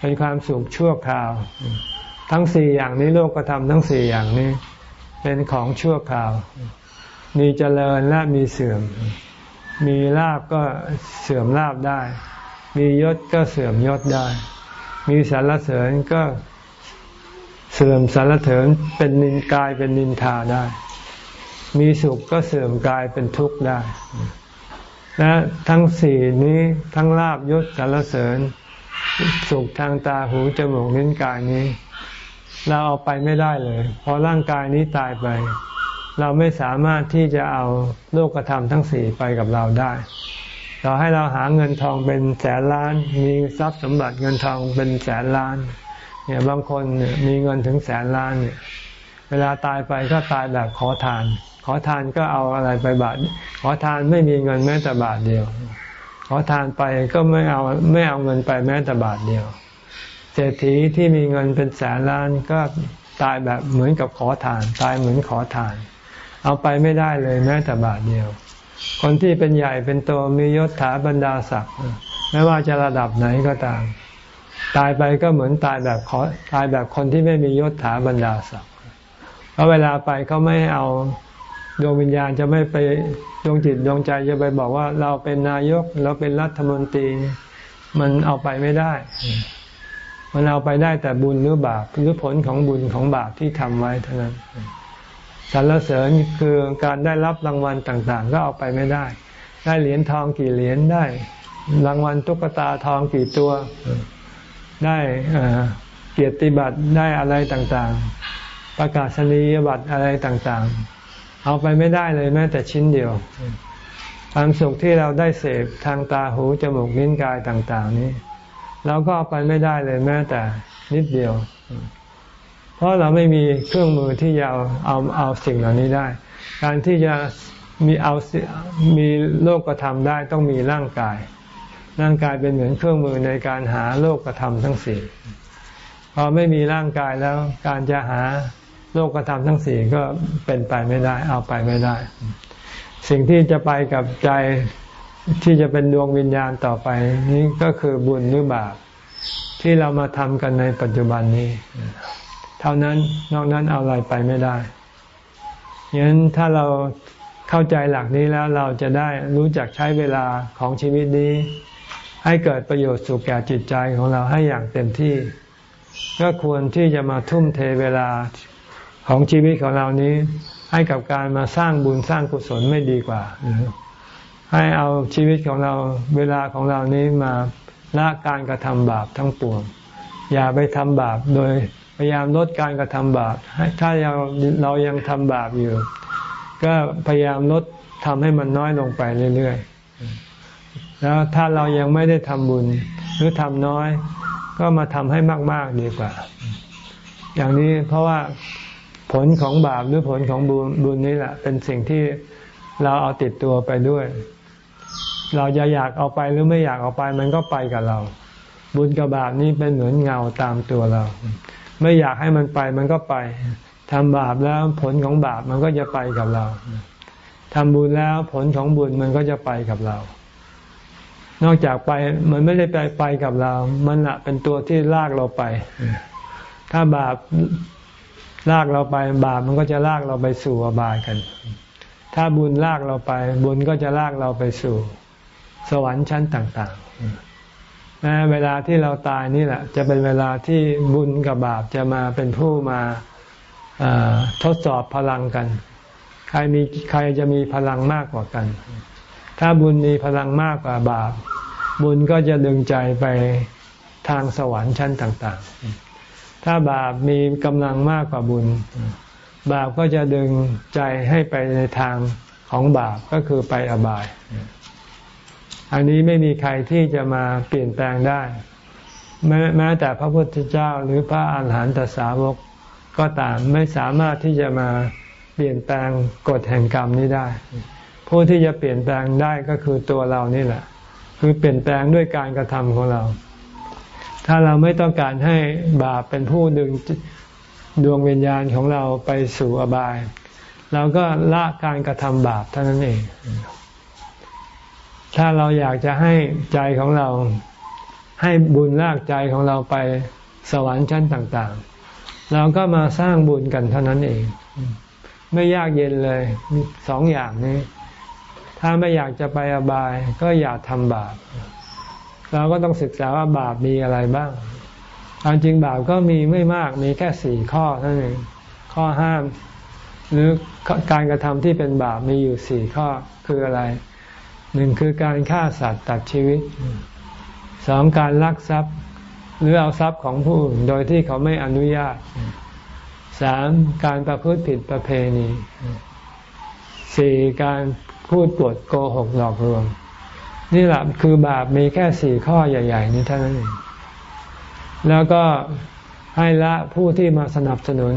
เป็นความสุขชั่วคราว ทั้งสี่อย่างนี้โลกก็ทำทั้งสี่อย่างนี้ เป็นของชั่วคราว มีเจริญและมีเสื่อม มีลาบก็เสื่อมลาบได้ มียศก็เสื่อมยศได้ มีสารเสริญก็เสื่อมสารเถินเป็นนินกายเป็นนินทาได้ มีสุขก็เสื่อมกายเป็นทุกข์ได้ และทั้งสี่นี้ทั้งลาบยศสารเสริญ สุขทางตาหูจมูกนิ้นกายนี้ เราเอาไปไม่ได้เลย พอร่างกายนี้ตายไป เราไม่สามารถที่จะเอาโลกธรรมทั้งสี่ไปกับเราได้ เราให้เราหาเงินทองเป็นแสนล้าน มีทรัพย์สมบัติเงินทองเป็นแสนล้านเนี่ยบางคนมีเงินถึงแสนล้านเนี่ยเวลาตายไปก็ตายแบบขอทาน ขอทานก็เอาอะไรไปบาท ขอทานไม่มีเงินแม้แต่บาทเดียว ขอทานไปก็ไม่เอาไม่เอาเงินไปแม้แต่บาทเดียว เศรษฐีที่มีเงินเป็นแสนล้านก็ตายแบบเหมือนกับขอทาน ตายเหมือนขอทาน เอาไปไม่ได้เลยแม้แต่บาทเดียว คนที่เป็นใหญ่เป็นโตมียศถาบรรดาศักดิ์ไม่ว่าจะระดับไหนก็ตาม ตายไปก็เหมือนตายแบบขอตายแบบคนที่ไม่มียศถาบรรดาศักดิ์เพราะเวลาไปเขาไม่เอา ดวงวิญญาณจะไม่ไปดวงจิตดวงใจจะไปบอกว่าเราเป็นนายก เราเป็นรัฐมนตรี มันเอาไปไม่ได้ มันเอาไปได้แต่บุญหรือบาปหรือผลของบุญของบาปที่ทำไว้เท่านั้นสรรเสริญคือการได้รับรางวัลต่างๆ ก็เอาไปไม่ได้ ได้เหรียญทองกี่เหรียญได้ รางวัลตุ๊กตาทองกี่ตัว ได้เกียรติบัตรได้อะไรต่างๆ ประกาศนียบัตรอะไรต่างๆ เอาไปไม่ได้เลยแม้แต่ชิ้นเดียว ความสุขที่เราได้เสพทางตาหูจมูกลิ้นกายต่าง ๆ นี้ เราก็เอาไปไม่ได้เลยแม้แต่นิดเดียว เพราะเราไม่มีเครื่องมือที่จะเอาเอาเอาสิ่งเหล่านี้ได้ การที่จะมีเอามีโลกธรรมได้ต้องมีร่างกาย ร่างกายเป็นเหมือนเครื่องมือในการหาโลกธรรมทั้งสี่พอไม่มีร่างกายแล้วการจะหา โลกธรรมทั้งสี่ก็เป็นไปไม่ได้ เอาไปไม่ได้ สิ่งที่จะไปกับใจที่จะเป็นดวงวิญญาณต่อไป นี้ก็คือบุญหรือบาปที่เรามาทำกันในปัจจุบันนี้ เท่านั้นนอกนั้นเอาอะไรไปไม่ได้ยั้นถ้าเราเข้าใจหลักนี้แล้วเราจะได้รู้จักใช้เวลาของชีวิตนี้ ให้เกิดประโยชน์สุขแก่จิตใจของเราให้อย่างเต็มที่ ก็ควรที่จะมาทุ่มเทเวลา ของชีวิตของเรานี้ ให้กับการมาสร้างบุญสร้างกุศลไม่ดีกว่า ให้เอาชีวิตของเราเวลาของเรานี้มาละการกระทำบาปทั้งปวง อย่าไปทำบาปโดยพยายามลดการกระทำบาป ถ้าเราเรายังทำบาปอยู่ ก็พยายามลดทำให้มันน้อยลงไปเรื่อยๆ แล้วถ้าเรายังไม่ได้ทำบุญหรือทำน้อย ก็มาทำให้มาก ๆ ดีกว่า อย่างนี้เพราะว่า ผลของบาปหรือผลของบุญบุญนี้แหละ เป็นสิ่งที่เราเอาติดตัวไปด้วย เราจะอยากเอาไปหรือไม่อยากเอาไปมันก็ไปกับเรา บุญกับบาปนี้เป็นเหมือนเงาตามตัวเรา ไม่อยากให้มันไปมันก็ไปทำบาปแล้วผลของบาปมันก็จะไปกับเราทำบุญแล้วผลของบุญมันก็จะไปกับเรา นอกจากไปมันไม่ได้ไปไปกับเรา มันละเป็นตัวที่ลากเราไป ถ้าบาป ลากเราไปบาปมันก็จะลากเราไปสู่อบายกัน ถ้าบุญลากเราไป บุญก็จะลากเราไปสู่ สวรรค์ชั้นต่างๆนะเวลาที่เราตายนี่แหละ จะเป็นเวลาที่บุญกับบาปจะมาเป็นผู้มาทดสอบพลังกัน ใครมีใครจะมีพลังมากกว่ากัน ถ้าบุญมีพลังมากกว่าบาป บุญก็จะดึงใจไปทางสวรรค์ชั้นต่าง ๆ ถ้าบาปมีกำลังมากกว่าบุญ บาปก็จะดึงใจให้ไปในทางของบาปก็คือไปอบาย อันนี้ไม่มีใครที่จะมาเปลี่ยนแปลงได้แม้แม้แต่พระพุทธเจ้าหรือพระอาหารหันตสาวกก็ตามไม่สามารถที่จะมาเปลี่ยนแปลงกฎแห่งกรรมนี้ได้ ผู้ที่จะเปลี่ยนแปลงได้ก็คือตัวเรานี่แหละ คือเปลี่ยนแปลงด้วยการกระทำของเรา ถ้าเราไม่ต้องการให้บาปเป็นผู้ดึงดวงวิญญาณของเราไปสู่อบาย เราก็ละการกระทำบาปเท่านั้นเอง ถ้าเราอยากจะให้ใจของเราให้บุญลากใจของเราไปสวรรค์ชั้นต่าง ๆ เราก็มาสร้างบุญกันเท่านั้นเอง ไม่ยากเย็นเลยสองอย่างนี้ ถ้าไม่อยากจะไปอบาย ก็อย่าทำบาป เราก็ต้องศึกษาว่าบาปมีอะไรบ้างความจริงบาปก็มีไม่มากมีแค่สี่ข้อเท่านั้นข้อห้าม หรือการกระทำที่เป็นบาปมีอยู่สี่ข้อคืออะไรหนึ่งคือการฆ่าสัตว์ตัดชีวิตสองการลักทรัพย์ หรือเอาทรัพย์ของผู้อื่นโดยที่เขาไม่อนุญาตสามการประพฤติผิดประเพณีสี่การพูดปดโกหกหลอกลวง นี่แหละคือบาปมีแค่สี่ข้อใหญ่ ๆ นี้เท่านั้นเองแล้วก็ให้ละผู้ที่มาสนับสนุน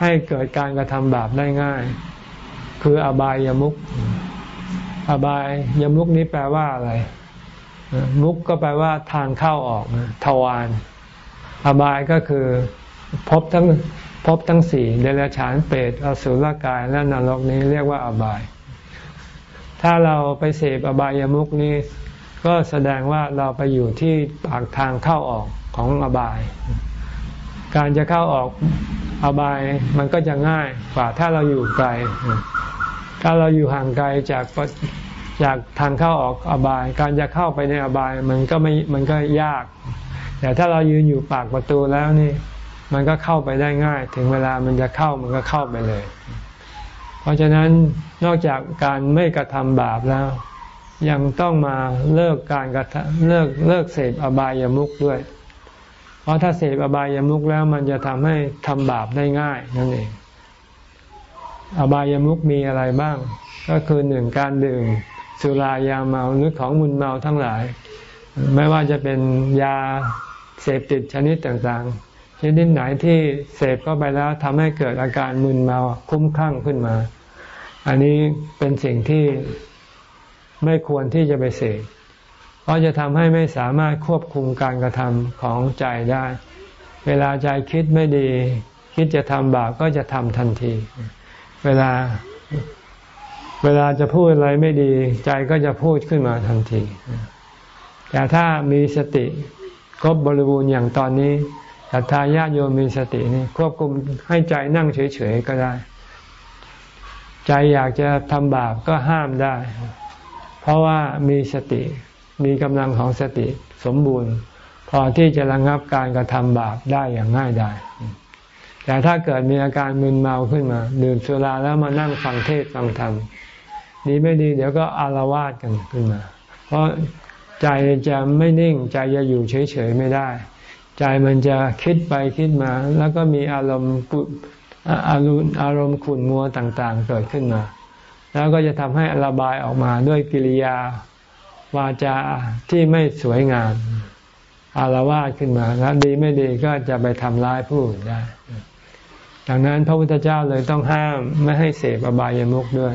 ให้เกิดการกระทำบาปได้ง่าย คืออบายยมุก อบายยมุกนี้แปลว่าอะไร มุกก็แปลว่าทางเข้าออกทวารอบายก็คือพบทั้งพบทั้งสี่เดรัจฉานเปรตอสุรกายและนรกนี้เรียกว่าอบาย ถ้าเราไปเสพอบายามุกนี้ ก็แสดงว่าเราไปอยู่ที่ปากทางเข้าออกของอบาย การจะเข้าออกอบายมันก็จะง่ายกว่าถ้าเราอยู่ไกล ถ้าเราอยู่ห่างไกลจากจากทางเข้าออกอบาย การจะเข้าไปในอบายมันก็ไม่มันก็ยาก แต่ถ้าเรายืนอยู่ปากประตูแล้วนี่ มันก็เข้าไปได้ง่าย ถึงเวลามันจะเข้ามันก็เข้าไปเลย ราะฉะนั้นนอกจากการไม่กระทำบาปแล้ว ยังต้องมาเลิกการกระทำเลิกเลิกเสพอบายามุขด้วย เพราะถ้าเสพอบายามุขแล้วมันจะทำให้ทำบาปได้ง่ายนั่นเอง อบายามุขมีอะไรบ้าง ก็คือหนึ่งการดื่มสุรายาเมาหรือของมึนเมาทั้งหลาย ไม่ว่าจะเป็นยาเสพติดชนิดต่างๆ ชนิดไหนที่เสพเข้าไปแล้วทำให้เกิดอาการมึนเมาคุ้มคลั่งขึ้นมา อันนี้เป็นสิ่งที่ไม่ควรที่จะไปเสพเพราะจะทำให้ไม่สามารถควบคุมการกระทำของใจได้ เวลาใจคิดไม่ดี คิดจะทำบาปก็จะทำทันที เวลาเวลาจะพูดอะไรไม่ดี ใจก็จะพูดขึ้นมาทันที แต่ถ้ามีสติครบบริบูรณ์อย่างตอนนี้ ศรัทธาญาติโยมมีสตินี่ควบคุมให้ใจนั่งเฉยๆก็ได้ ใจอยากจะทำบาปก็ห้ามได้ เพราะว่ามีสติมีกำลังของสติสมบูรณ์ พอที่จะระงับการกระทำบาปได้อย่างง่ายดายแต่ถ้าเกิดมีอาการมึนเมาขึ้นมาดื่มสุราแล้วมานั่งฟังเทศฟังธรรมดีไม่ดีเดี๋ยวก็อารวาสกันขึ้นมา เพราะใจจะไม่นิ่งใจจะอยู่เฉยๆไม่ได้ ใจมันจะคิดไปคิดมา แล้วก็มีอารมณ์กุอารมณ์อารมณ์ขุ่นมัวต่างๆ เกิดขึ้นมา แล้วก็จะทำให้ระบายออกมาด้วยกิริยาวาจาที่ไม่สวยงามอารวาสขึ้นมาแล้วดีไม่ดีก็จะไปทำร้ายผู้อื่นได้ ดังนั้นพระพุทธเจ้าเลยต้องห้ามไม่ให้เสพอบายามุขด้วย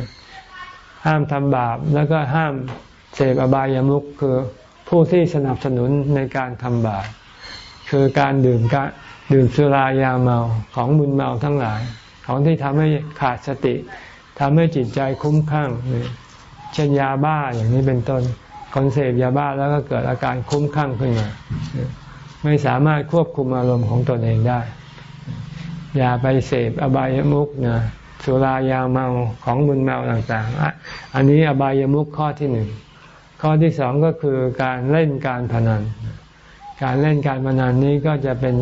ห้ามทำบาปแล้วก็ห้ามเสพอบายามุขคือผู้ที่สนับสนุนในการทำบาป คือการดื่มกดื่มสุรายาเมาของมึนเมาทั้งหลาย ของที่ทำให้ขาดสติทำให้จิตใจคุ้มข้างเช่นยาบ้าอย่างนี้เป็นต้นคนเสพยาบ้าแล้วก็เกิดอาการคุ้มคลั่งขึ้นมา ไม่สามารถควบคุมอารมณ์ของตนเองได้ อย่าไปเสพอบายามุกนะสุรายาเมาของมึนเมาต่างๆ อันนี้อบายามุกข้อที่หนึ่งข้อที่สองก็คือการเล่นการพนัน การเล่นการพนันนี้ก็จะเป็น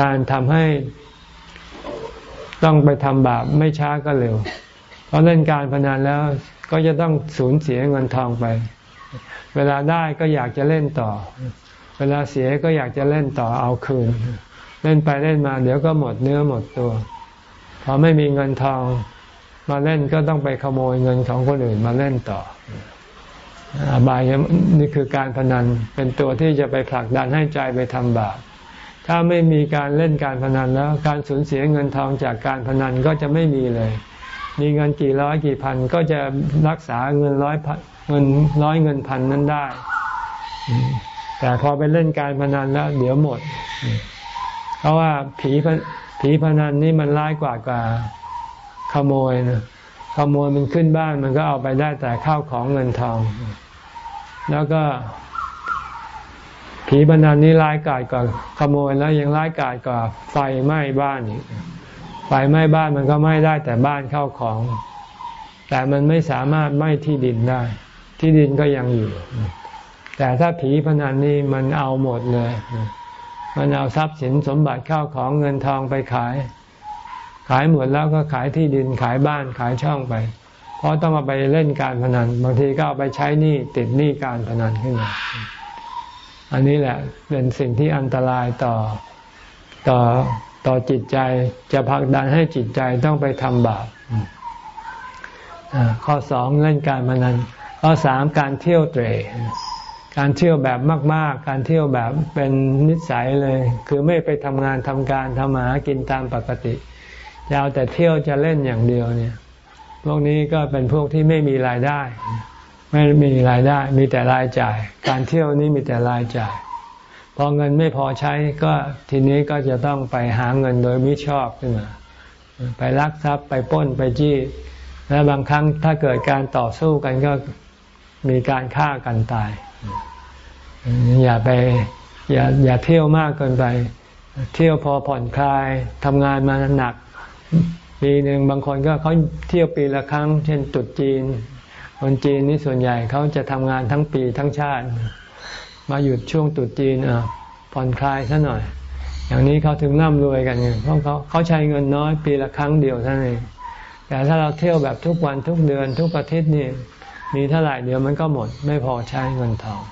การทำให้ต้องไปทำบาปไม่ช้าก็เร็ว เพราะเล่นการพนันแล้วก็จะต้องสูญเสียเงินทองไป เวลาได้ก็อยากจะเล่นต่อ เวลาเสียก็อยากจะเล่นต่อเอาคืน เล่นไปเล่นมาเดี๋ยวก็หมดเนื้อหมดตัว พอไม่มีเงินทองมาเล่นก็ต้องไปขโมยเงินของคนอื่นมาเล่นต่อ อบายนี่คือการพนันเป็นตัวที่จะไปผลักดันให้ใจไปทำบาปถ้าไม่มีการเล่นการพนันแล้ว การสูญเสียเงินทองจากการพนันก็จะไม่มีเลย มีเงินกี่ร้อยกี่พันก็จะรักษาเงินร้อยเงินร้อยเงินพันนั้นได้ แต่พอไปเล่นการพนันแล้ว เดี๋ยวหมด เพราะว่าผีผีพนันนี่มันร้ายกว่ากว่าขโมยนะขโมยมันขึ้นบ้านมันก็เอาไปได้แต่ข้าวของเงินทอง แล้วก็ ผีพนันนี้ร้ายกาจกว่าขโมยแล้วยังร้ายกาจกว่าไฟไหม้บ้านอีกไฟไหม้บ้านมันก็ไหม้ได้แต่บ้านเข้าของ แต่มันไม่สามารถไหม้ที่ดินได้ ที่ดินก็ยังอยู่ แต่ถ้าผีพนันนี่มันเอาหมดเลย มันเอาทรัพย์สินสมบัติเข้าของเงินทองไปขาย ขายหมดแล้วก็ขายที่ดินขายบ้านขายช่องไป เพราะต้องเอาไปเล่นการพนัน บางทีก็เอาไปใช้หนี้ติดหนี้การพนันขึ้นมา อันนี้แหละเป็นสิ่งที่อันตรายต่อต่อต่อจิตใจจะผลักดันให้จิตใจต้องไปทำบาปข้อสองเล่นการพนันข้อสามการเที่ยวเตรการเที่ยวแบบมาก ๆ การเที่ยวแบบเป็นนิสัยเลย คือไม่ไปทำงานทำการทำหากินตามปกติจะเอาแต่เที่ยวจะเล่นอย่างเดียวเนี่ย พวกนี้ก็เป็นพวกที่ไม่มีรายได้ ไม่มีรายได้ มีแต่รายจ่าย การเที่ยวนี้มีแต่รายจ่าย พอเงินไม่พอใช้ก็ทีนี้ก็จะต้องไปหาเงินโดยมิชอบขึ้นมาไปลักทรัพย์ไปป้นไปจี้ และบางครั้งถ้าเกิดการต่อสู้กันก็มีการฆ่ากันตาย อย่าไปอย่าอย่าเที่ยวมากเกินไป เที่ยวพอผ่อนคลายทำงานมาหนัก ปีหนึ่งบางคนก็เขาเที่ยวปีละครั้ง เช่นตุดจีน คนจีนนี่ส่วนใหญ่เขาจะทำงานทั้งปีทั้งชาติ มาหยุดช่วงตุดจีนอะผ่อนคลายซะหน่อย อย่างนี้เขาถึงร่ำรวยกันไงเพราะเขาเขาใช้เงินน้อยปีละครั้งเดียวเท่านั้นเองแต่ถ้าเราเที่ยวแบบทุกวันทุกเดือนทุกอาทิตย์นี่มีเท่าไหร่เดียวมันก็หมดไม่พอใช้เงินทอง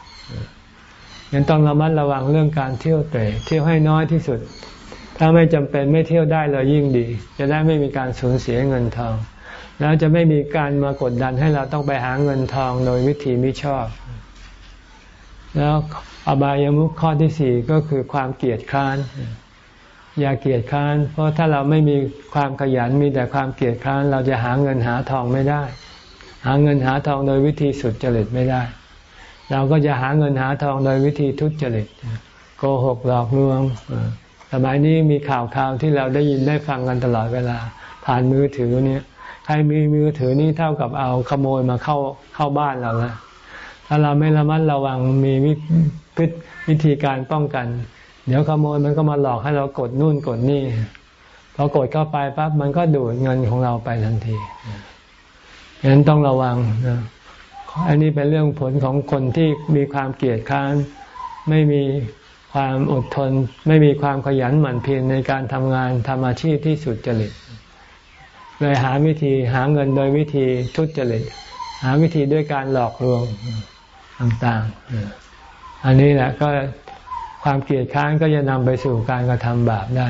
ยังต้องระมัดระวังเรื่องการเที่ยวเตะเที่ยวให้น้อยที่สุด ถ้าไม่จำเป็นไม่เที่ยวได้เลยยิ่งดี จะได้ไม่มีการสูญเสียเงินทอง แล้วจะไม่มีการมากดดันให้เราต้องไปหาเงินทองโดยวิธีไม่ชอบ แล้วอบายามุขข้อที่สี่ก็คือความเกียดคร้าน อย่าเกียดคร้าน เพราะถ้าเราไม่มีความขยันมีแต่ความเกียดคร้าน เราจะหาเงินหาทองไม่ได้ หาเงินหาทองโดยวิธีสุดจริตไม่ได้ เราก็จะหาเงินหาทองโดยวิธีทุจริตโกหกหลอกลวง สมัยนี้มีข่าวข่าวที่เราได้ยินได้ฟังกันตลอดเวลา ผ่านมือถือเนี่ยใครมีมือถือนี่เท่ากับเอาขโมยมาเข้าเข้าบ้านเราแล้วถ้าเราไม่ระมัดระวังมีวิวิธีการป้องกัน เดี๋ยวขโมยมันก็มาหลอกให้เรากดนู่นกดนี่พอกดเข้าไปปั๊บมันก็ดูดเงินของเราไปทันทีฉะนั้นต้องระวังนะอันนี้เป็นเรื่องผลของคนที่มีความเกลียดค้านไม่มี ความอดทน ไม่มีความขยันหมั่นเพียรในการทำงานทำอาชีพที่สุดจริตเลยหาวิธีหาเงินโดยวิธีทุจริต หาวิธีด้วยการหลอกลวงต่างๆ อันนี้แหละก็ความเกลียดค้านก็จะนำไปสู่การกระทำบาปได้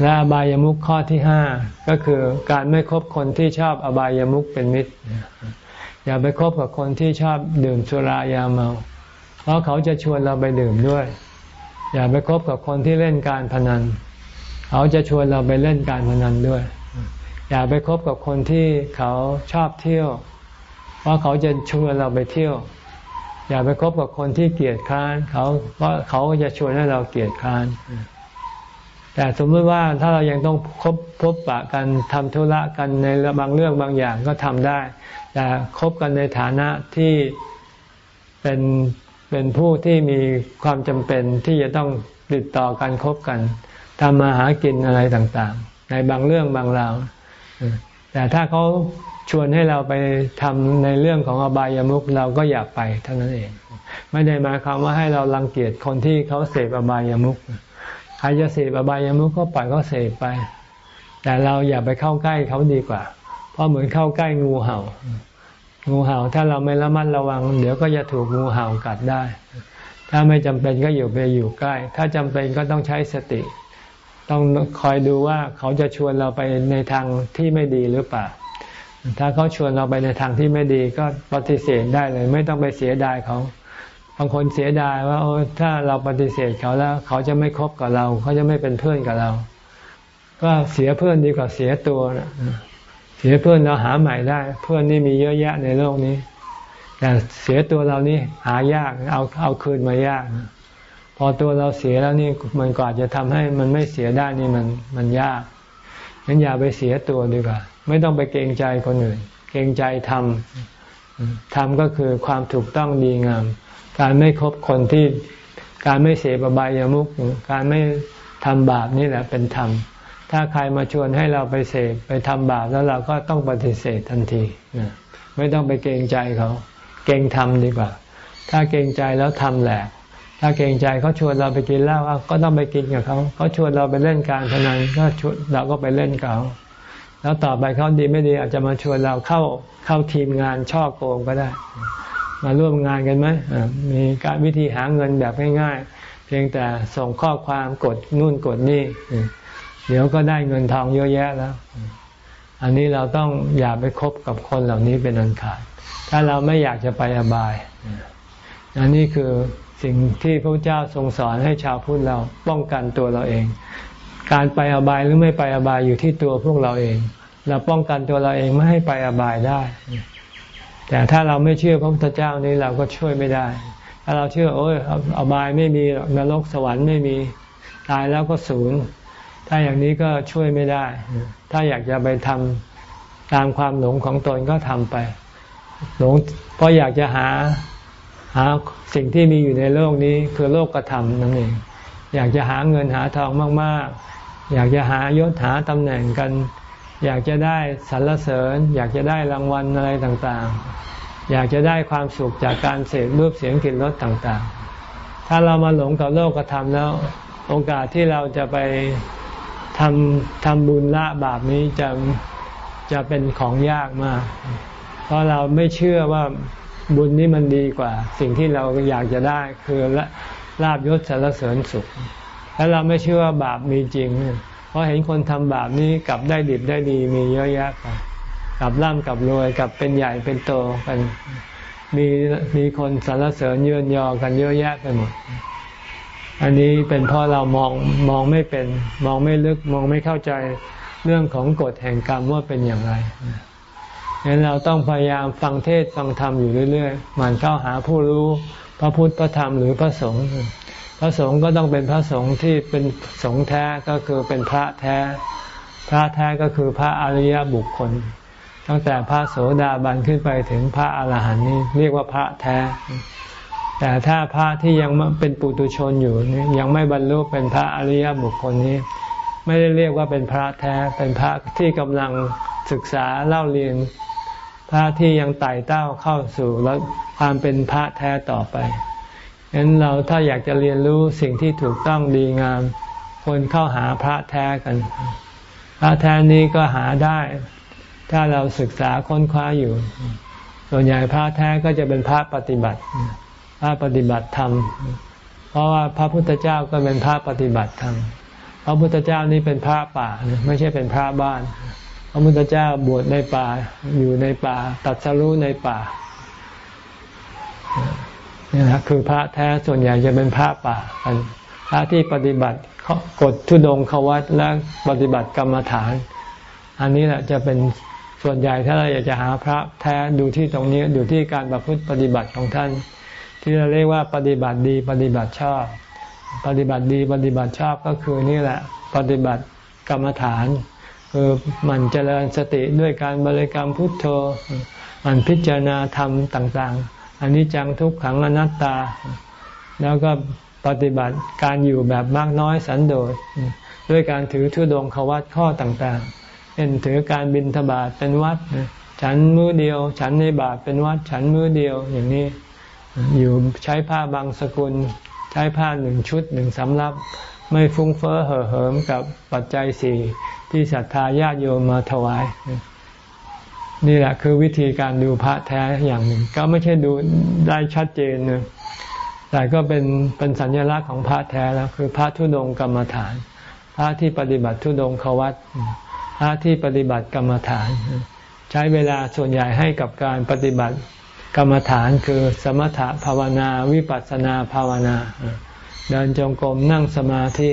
และอบายามุขข้อที่ห้าก็คือการไม่คบคนที่ชอบอบายามุขเป็นมิตร อย่าไปคบกับคนที่ชอบดื่มสุรายาเมา เพราะเขาจะชวนเราไปดื่มด้วย อย่าไปคบกับคนที่เล่นการพนัน เขาจะชวนเราไปเล่นการพนันด้วย อย่าไปคบกับคนที่เขาชอบเที่ยว เพราะเขาจะชวนเราไปเที่ยว อย่าไปคบกับคนที่เกลียดค้านเขาเพราะเขาจะชวนให้เราเกลียดค้าน แต่สมมติว่าถ้าเรายังต้องคบพบปะกันทำธุระกันในบางเรื่องบางอย่างก็ทำได้ แต่คบกันในฐานะที่เป็น เป็นผู้ที่มีความจำเป็นที่จะต้องติดต่อกันคบกันทำมาหากินอะไรต่างๆ ในบางเรื่องบางราวแต่ถ้าเขาชวนให้เราไปทำในเรื่องของอบายามุขเราก็อยากไปเท่านั้นเอง ไม่ได้หมายความว่าให้เรารังเกียจคนที่เขาเสพอบายามุขใครจะเสพอบายามุขก็ปล่อยเขาเสพไป แต่เราอย่าไปเข้าใกล้เขาดีกว่า เพราะเหมือนเข้าใกล้งูเห่า งูเห่าถ้าเราไม่ระมัดระวัง เดี๋ยวก็จะถูกงูเห่ากัดได้ ถ้าไม่จำเป็นก็อยู่ไปอยู่ใกล้ ถ้าจำเป็นก็ต้องใช้สติ ต้องคอยดูว่าเขาจะชวนเราไปในทางที่ไม่ดีหรือเปล่า ถ้าเขาชวนเราไปในทางที่ไม่ดีก็ปฏิเสธได้เลย ไม่ต้องไปเสียดายเขาบางคนเสียดายว่าโอ้ถ้าเราปฏิเสธเขาแล้ว เขาจะไม่คบกับเรา เขาจะไม่เป็นเพื่อนกับเรา ก็เสียเพื่อนดีกว่าเสียตัวนะ เสียเพื่อนเราหาใหม่ได้ เพื่อนนี่มีเยอะแยะในโลกนี้ แต่เสียตัวเรานี่หายากเอาเอาคืนมายาก พอตัวเราเสียแล้วนี่มันกว่าจะทำให้มันไม่เสียได้นี่มันมันยากงั้นอย่าไปเสียตัวดีกว่า ไม่ต้องไปเกรงใจคนอื่น เกรงใจทำทำก็คือความถูกต้องดีงาม การไม่คบคนที่การไม่เสพบายามุกการไม่ทำบาปนี่แหละเป็นธรรม ถ้าใครมาชวนให้เราไปเสพไปทำบาปแล้วเราก็ต้องปฏิเสธทันทีไม่ต้องไปเกรงใจเขาเกรงทำดีกว่า ถ้าเกรงใจแล้วทำแหลกถ้าเกรงใจเขาชวนเราไปกินเหล้าก็ต้องไปกินกับเขาเขาชวนเราไปเล่นการพนันก็ชวนเราก็ไปเล่นกับเขาแล้วต่อไปเขาดีไม่ดีอาจจะมาชวนเราเข้าเข้าทีมงานช่อโกงก็ได้ มาร่วมงานกันไหมมีการวิธีหาเงินแบบง่ายๆ เพียงแต่ส่งข้อความกดนู่นกดนี่ เดี๋ยวก็ได้เงินทองเยอะแยะแล้ว อันนี้เราต้องอย่าไปคบกับคนเหล่านี้เป็นอันขาด ถ้าเราไม่อยากจะไปอบาย อันนี้คือสิ่งที่พระเจ้าทรงสอนให้ชาวพุทธเราป้องกันตัวเราเอง การไปอบายหรือไม่ไปอบายอยู่ที่ตัวพวกเราเอง เราป้องกันตัวเราเองไม่ให้ไปอบายได้ แต่ถ้าเราไม่เชื่อพระพุทธเจ้านี้เราก็ช่วยไม่ได้ ถ้าเราเชื่อโอ้ยอบายไม่มีนรกสวรรค์ไม่มีตายแล้วก็ศูนย์ ถ้าอย่างนี้ก็ช่วยไม่ได้ ถ้าอยากจะไปทำตามความหลงของตนก็ทำไป หลงเพราะอยากจะหาหาสิ่งที่มีอยู่ในโลกนี้คือโลกกระทำนั่นเอง อยากจะหาเงินหาทองมาก ๆ อยากจะหายศหาตำแหน่งกัน อยากจะได้สรรเสริญ อยากจะได้รางวัลอะไรต่างๆ อยากจะได้ความสุขจากการเสพรูปเสียงกลิ่นรสต่างๆ ถ้าเรามาหลงกับโลกกระทำแล้ว โอกาสที่เราจะไป ทำทำบุญละบาปนี้จะจะเป็นของยากมาก เพราะเราไม่เชื่อว่าบุญนี้มันดีกว่า สิ่งที่เราอยากจะได้คือละลาบยศสารเสริญสุข แล้วเราไม่เชื่อว่าบาปมีจริง เพราะเห็นคนทำบาปนี้กลับได้ดิบได้ดีมีเยอะแยะไปกลับร่ำกลับรวยกลับเป็นใหญ่เป็นโตกัน มีมีคนสรรเสริญเยือนยอกันเยอะแยะไปหมด อันนี้เป็นเพราะเรามองมองไม่เป็น มองไม่ลึกมองไม่เข้าใจเรื่องของกฎแห่งกรรมว่าเป็นอย่างไรงั้นเราต้องพยายามฟังเทศฟังธรรมอยู่เรื่อยๆมันเข้าหาผู้รู้พระพุทธพระธรรมหรือพระสงฆ์พระสงฆ์ก็ต้องเป็นพระสงฆ์ที่เป็นสงฆ์แท้ก็คือเป็นพระแท้ พระแท้ก็คือพระอริยบุคคล ตั้งแต่พระโสดาบันขึ้นไปถึงพระอรหันต์นี้เรียกว่าพระแท้ แต่ถ้าพระที่ยังเป็นปุตุชนอยู่ยังไม่บรรลุเป็นพระอริยบุคคลนี้ ไม่ได้เรียกว่าเป็นพระแท้เป็นพระที่กำลังศึกษาเล่าเรียน พระที่ยังไต่เต้าเข้าสู่แล้วความเป็นพระแท้ต่อไปฉะนั้นเราถ้าอยากจะเรียนรู้สิ่งที่ถูกต้องดีงามควรเข้าหาพระแท้กัน พระแท้นี้ก็หาได้ ถ้าเราศึกษาค้นคว้าอยู่ ส่วนใหญ่พระแท้ก็จะเป็นพระปฏิบัติ พระปฏิบัติธรรม เพราะว่าพระพุทธเจ้าก็เป็นพระปฏิบัติธรรม พระพุทธเจ้านี่เป็นพระป่าไม่ใช่เป็นพระบ้าน พระพุทธเจ้าบวชในป่าอยู่ในป่า ตัดสรู้ในป่านี่นะคือพระแท้ส่วนใหญ่จะเป็นพระป่ากันพระที่ปฏิบัติกฎทุดงขวัตและปฏิบัติกรรมฐาน อันนี้แหละจะเป็นส่วนใหญ่ถ้าเราอยากจะหาพระแท้ดูที่ตรงนี้ดูที่การประพฤติปฏิบัติของท่าน ที่เราเรียกว่าปฏิบัติดีปฏิบัติชอบ ปฏิบัติดีปฏิบัติชอบก็คือนี่แหละ ปฏิบัติกรรมฐานคือมันเจริญสติด้วยการบริกรรมพุทโธ มันพิจารณาธรรมต่างๆ อันนี้จังทุกขังอนัตตา แล้วก็ปฏิบัติการอยู่แบบมากน้อยสันโดษด้วยการถือทุดงขวัตข้อต่างๆเป็นถือการบินทบาทเป็นวัด ฉันมือเดียว ฉันในบาทเป็นวัด ฉันมือเดียวอย่างนี้ อยู่ใช้ผ้าบางสกุล ใช้ผ้าหนึ่งชุดหนึ่งสำรับ ไม่ฟุ้งเฟ้อเห่อเหิมกับปัจจัยสี่ที่ศรัทธาญาติโยมมาถวาย นี่แหละคือวิธีการดูพระแท้อย่างหนึ่ง ก็ไม่ใช่ดูได้ชัดเจนนะแต่ก็เป็นเป็นสัญลักษณ์ของพระแท้แล้วคือพระทุดงกรรมฐาน พระที่ปฏิบัติทุดงขวัตพระที่ปฏิบัติกรรมฐาน ใช้เวลาส่วนใหญ่ให้กับการปฏิบัติ กรรมฐานคือสมถภาวนาวิปัสสนาภาวนา เดินจงกรมนั่งสมาธิ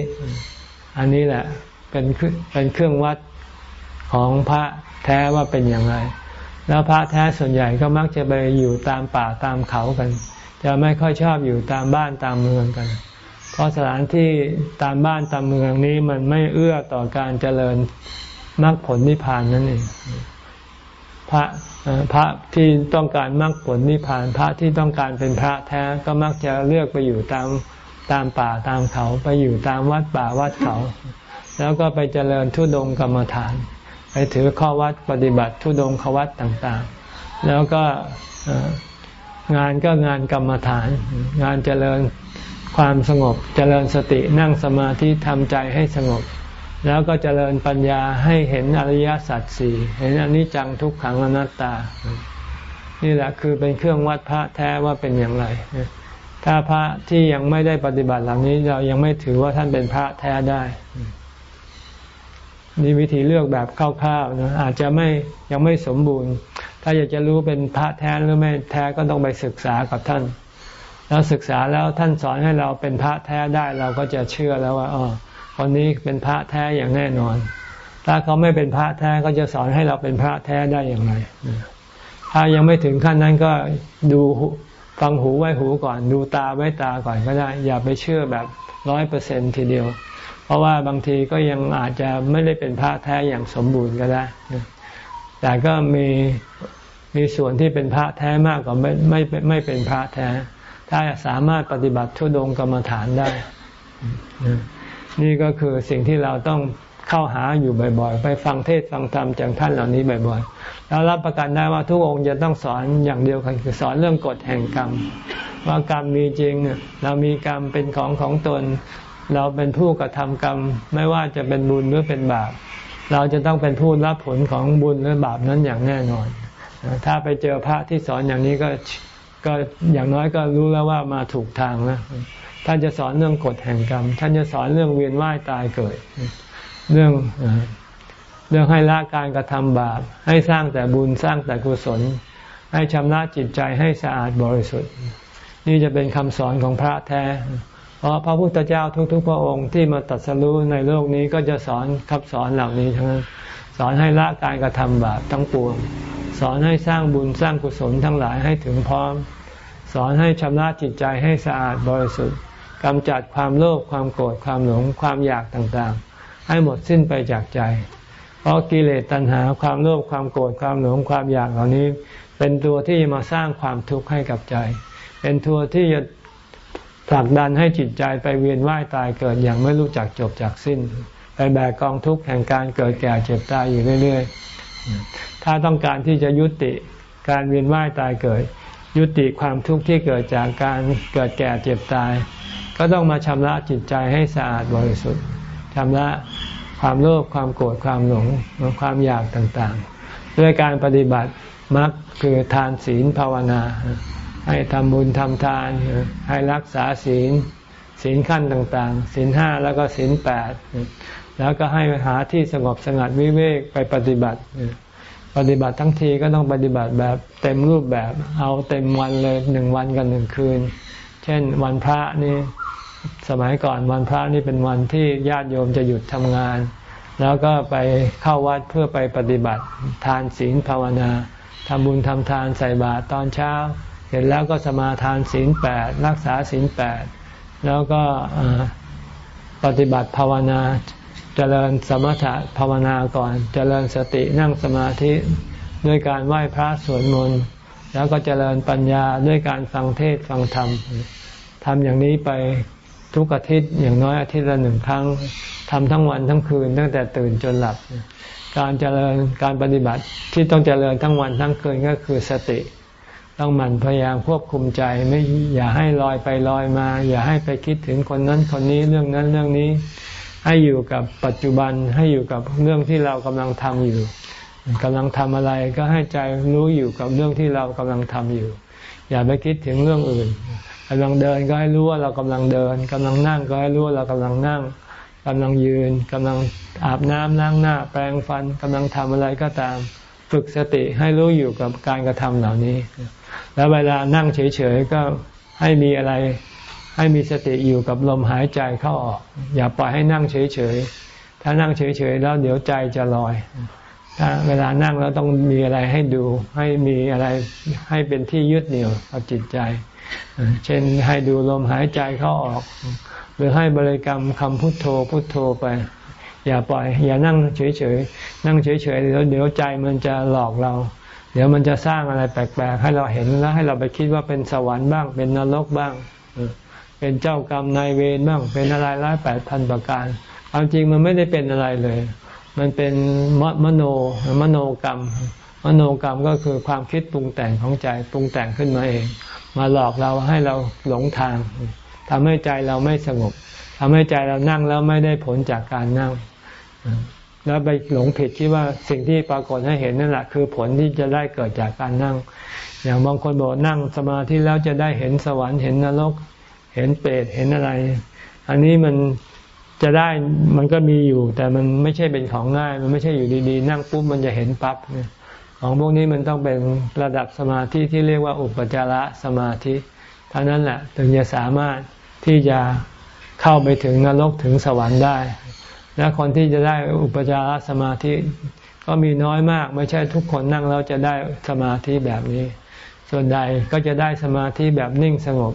อันนี้แหละเป็นเป็นเครื่องวัดของพระแท้ว่าเป็นอย่างไร แล้วพระแท้ส่วนใหญ่ก็มักจะไปอยู่ตามป่าตามเขากัน จะไม่ค่อยชอบอยู่ตามบ้านตามเมืองกัน เพราะสถานที่ตามบ้านตามเมืองนี้มันไม่เอื้อต่อการเจริญมรรคผลนิพพานนั่นเองพระ พระที่ต้องการมรรคผลนิพพานพระที่ต้องการเป็นพระแท้ก็มักจะเลือกไปอยู่ตามตามป่าตามเขาไปอยู่ตามวัดป่าวัดเขา แล้วก็ไปเจริญทุดงกรรมฐาน ไปถือข้อวัดปฏิบัติทุดงขวัดต่างๆ แล้วก็งานก็งานกรรมฐาน งานเจริญความสงบ เจริญสตินั่งสมาธิทำใจให้สงบ แล้วก็เจริญปัญญาให้เห็นอริยสัจสี่เห็นอนิจจังทุกขังอนัตตา นี่แหละคือเป็นเครื่องวัดพระแท้ว่าเป็นอย่างไร ถ้าพระที่ยังไม่ได้ปฏิบัติหล่านี้เรายังไม่ถือว่าท่านเป็นพระแท้ได้นี่วิธีเลือกแบบคร่าวๆนะอาจจะไม่ยังไม่สมบูรณ์ ถ้าอยากจะรู้เป็นพระแท้หรือไม่แท้ก็ต้องไปศึกษากับท่าน แล้วศึกษาแล้วท่านสอนให้เราเป็นพระแท้ได้เราก็จะเชื่อแล้วว่าอ๋อ คนนี้เป็นพระแท้อย่างแน่นอน ถ้าเขาไม่เป็นพระแท้ก็จะสอนให้เราเป็นพระแท้ได้อย่างไร ถ้ายังไม่ถึงขั้นนั้นก็ดูฟังหูไว้หูก่อน ดูตาไว้ตาก่อนก็ได้ อย่าไปเชื่อแบบร้อยเปอร์เซ็นทีเดียว เพราะว่าบางทีก็ยังอาจจะไม่ได้เป็นพระแท้อย่างสมบูรณ์ก็ได้ แต่ก็มีมีส่วนที่เป็นพระแท้มากกว่าไม่ไม่ไม่เป็นพระแท้ ถ้าสามารถปฏิบัติทุดงกรรมฐานได้ นี่ก็คือสิ่งที่เราต้องเข้าหาอยู่บ่อยๆ ไปฟังเทศฟังธรรมจากท่านเหล่านี้บ่อยๆ แล้วรับประกันได้ว่าทุกองค์จะต้องสอนอย่างเดียวกันคือสอนเรื่องกฎแห่งกรรม ว่ากรรมมีจริง เรามีกรรมเป็นของของตน เราเป็นผู้กระทำกรรม ไม่ว่าจะเป็นบุญหรือเป็นบาป เราจะต้องเป็นผู้รับผลของบุญหรือบาปนั้นอย่างแน่นอน ถ้าไปเจอพระที่สอนอย่างนี้ก็ ก็อย่างน้อยก็รู้แล้วว่ามาถูกทางแล้วท่านจะสอนเรื่องกฎแห่งกรรม ท่านจะสอนเรื่องเวียนว่ายตายเกิด เรื่องเรื่องให้ละการกระทำบาป ให้สร้างแต่บุญสร้างแต่กุศล ให้ชำระจิตใจให้สะอาดบริสุทธิ์ นี่จะเป็นคำสอนของพระแท้ เพราะพระพุทธเจ้าทุกๆ พระองค์ที่มาตัดสรู้ในโลกนี้ก็จะสอนคับสอนเหล่านี้ทั้งนั้น สอนให้ละการกระทำบาปทั้งปวง สอนให้สร้างบุญสร้างกุศลทั้งหลายให้ถึงพร้อม สอนให้ชำระจิตใจให้สะอาดบริสุทธิ์กำจัดความโลภความโกรธความหลงความอยากต่างๆ ให้หมดสิ้นไปจากใจ เพราะกิเลสตัณหาความโลภความโกรธความหลงความอยากเหล่านี้ เป็นตัวที่มาสร้างความทุกข์ให้กับใจ เป็นตัวที่จะผลักดันให้จิตใจไปเวียนว่ายตายเกิดอย่างไม่รู้จักจบจากสิ้น ไปแบกกองทุกข์แห่งการเกิดแก่เจ็บตายอยู่เรื่อยๆ ถ้าต้องการที่จะยุติการเวียนว่ายตายเกิด ยุติความทุกข์ที่เกิดจากการเกิดแก่เจ็บตาย ก็ต้องมาชำระจิตใจให้สะอาดบริสุทธิ์ชำระความโลภความโกรธความหลงความอยากต่างๆ ด้วยการปฏิบัติมรรคคือทานศีลภาวนา ให้ทำบุญทำทาน ให้รักษาศีล ศีลขั้นต่างๆ ศีลห้าแล้วก็ศีลแปด แล้วก็ให้หาที่สงบสงัดวิเวกไปปฏิบัติ ปฏิบัติทั้งทีก็ต้องปฏิบัติแบบเต็มรูปแบบ เอาเต็มวันเลยหนึ่งวันกันหนึ่งคืน เช่นวันพระนี่สมัยก่อนวันพระนี่เป็นวันที่ญาติโยมจะหยุดทำงาน แล้วก็ไปเข้าวัดเพื่อไปปฏิบัติ ทานศีลภาวนาทำบุญทำทานใส่บาตรตอนเช้า เสร็จแล้วก็สมาทานศีลแปดรักษาศีลแปดแล้วก็ปฏิบัติภาวนา เจริญสมถะภาวนาก่อน เจริญสตินั่งสมาธิด้วยการไหว้พระสวดมนต์แล้วก็เจริญปัญญาด้วยการฟังเทศฟังธรรมทำอย่างนี้ไปทุกอาทิตย์อย่างน้อยอาทิตย์ละหนึ่งครั้งทำทั้งวันทั้งคืนตั้งแต่ตื่นจนหลับ การเจริญการปฏิบัติที่ต้องเจริญทั้งวันทั้งคืนก็คือสติ ต้องหมั่นพยายามควบคุมใจไม่อย่าให้ลอยไปลอยมา อย่าให้ไปคิดถึงคนนั้นคนนี้เรื่องนั้นเรื่องนี้ ให้อยู่กับปัจจุบันให้อยู่กับเรื่องที่เรากำลังทำอยู่กำลังทำอะไรก็ให้ใจรู้อยู่กับเรื่องที่เรากำลังทำอยู่ อย่าไปคิดถึงเรื่องอื่นกำลังเดินก็ให้รู้ว่าเรากำลังเดินกำลังนั่งก็ให้รู้ว่าเรากำลังนั่งกำลังยืนกำลังอาบน้ำล้างหน้า แปรงฟันกำลังทำอะไรก็ตามฝึกสติให้รู้อยู่กับการกระทำเหล่านี้ แล้วเวลานั่งเฉยๆก็ให้มีอะไร ให้มีสติอยู่กับลมหายใจเข้าออก อย่าปล่อยให้นั่งเฉยๆ ถ้านั่งเฉยๆ แล้วเดี๋ยวใจจะลอย ถ้าเวลานั่งแล้วต้องมีอะไรให้ดู ให้มีอะไรให้เป็นที่ยึดเหนี่ยวกับจิตใจ เช่นให้ดูลมหายใจเข้าออก หรือให้บริกรรมคำพุทโธพุทโธไป อย่าปล่อย อย่านั่งเฉยๆ นั่งเฉยๆ เดี๋ยวเดี๋ยวใจมันจะหลอกเราเดี๋ยวมันจะสร้างอะไรแปลกๆ ให้เราเห็นแล้วให้เราไปคิดว่าเป็นสวรรค์บ้าง เป็นนรกบ้าง เป็นเจ้ากรรมนายเวรบ้างเป็นอะไรร้ายแปดพันประการความจริงมันไม่ได้เป็นอะไรเลย มันเป็นมมโนมโนกรรม มโนกรรมก็คือความคิดปรุงแต่งของใจปรุงแต่งขึ้นมาเอง มาหลอกเราให้เราหลงทางทำให้ใจเราไม่สงบทำให้ใจเรานั่งแล้วไม่ได้ผลจากการนั่ง แล้วไปหลงผิดคิดว่าสิ่งที่ปรากฏให้เห็นนั่นแหละคือผลที่จะได้เกิดจากการนั่ง อย่างบางคนบอกนั่งสมาธิแล้วจะได้เห็นสวรรค์เห็นนรก เห็นเปรตเห็นอะไร อันนี้มันจะได้มันก็มีอยู่ แต่มันไม่ใช่เป็นของง่าย มันไม่ใช่อยู่ดีๆ นั่งปุ๊บมันจะเห็นปั๊บของพวกนี้มันต้องเป็นระดับสมาธิที่เรียกว่าอุปจารสมาธิเท่านั้นแหละถึงจะสามารถที่จะเข้าไปถึงนรกถึงสวรรค์ได้ และคนที่จะได้อุปจารสมาธิก็มีน้อยมาก ไม่ใช่ทุกคนนั่งแล้วจะได้สมาธิแบบนี้ ส่วนใดก็จะได้สมาธิแบบนิ่งสงบ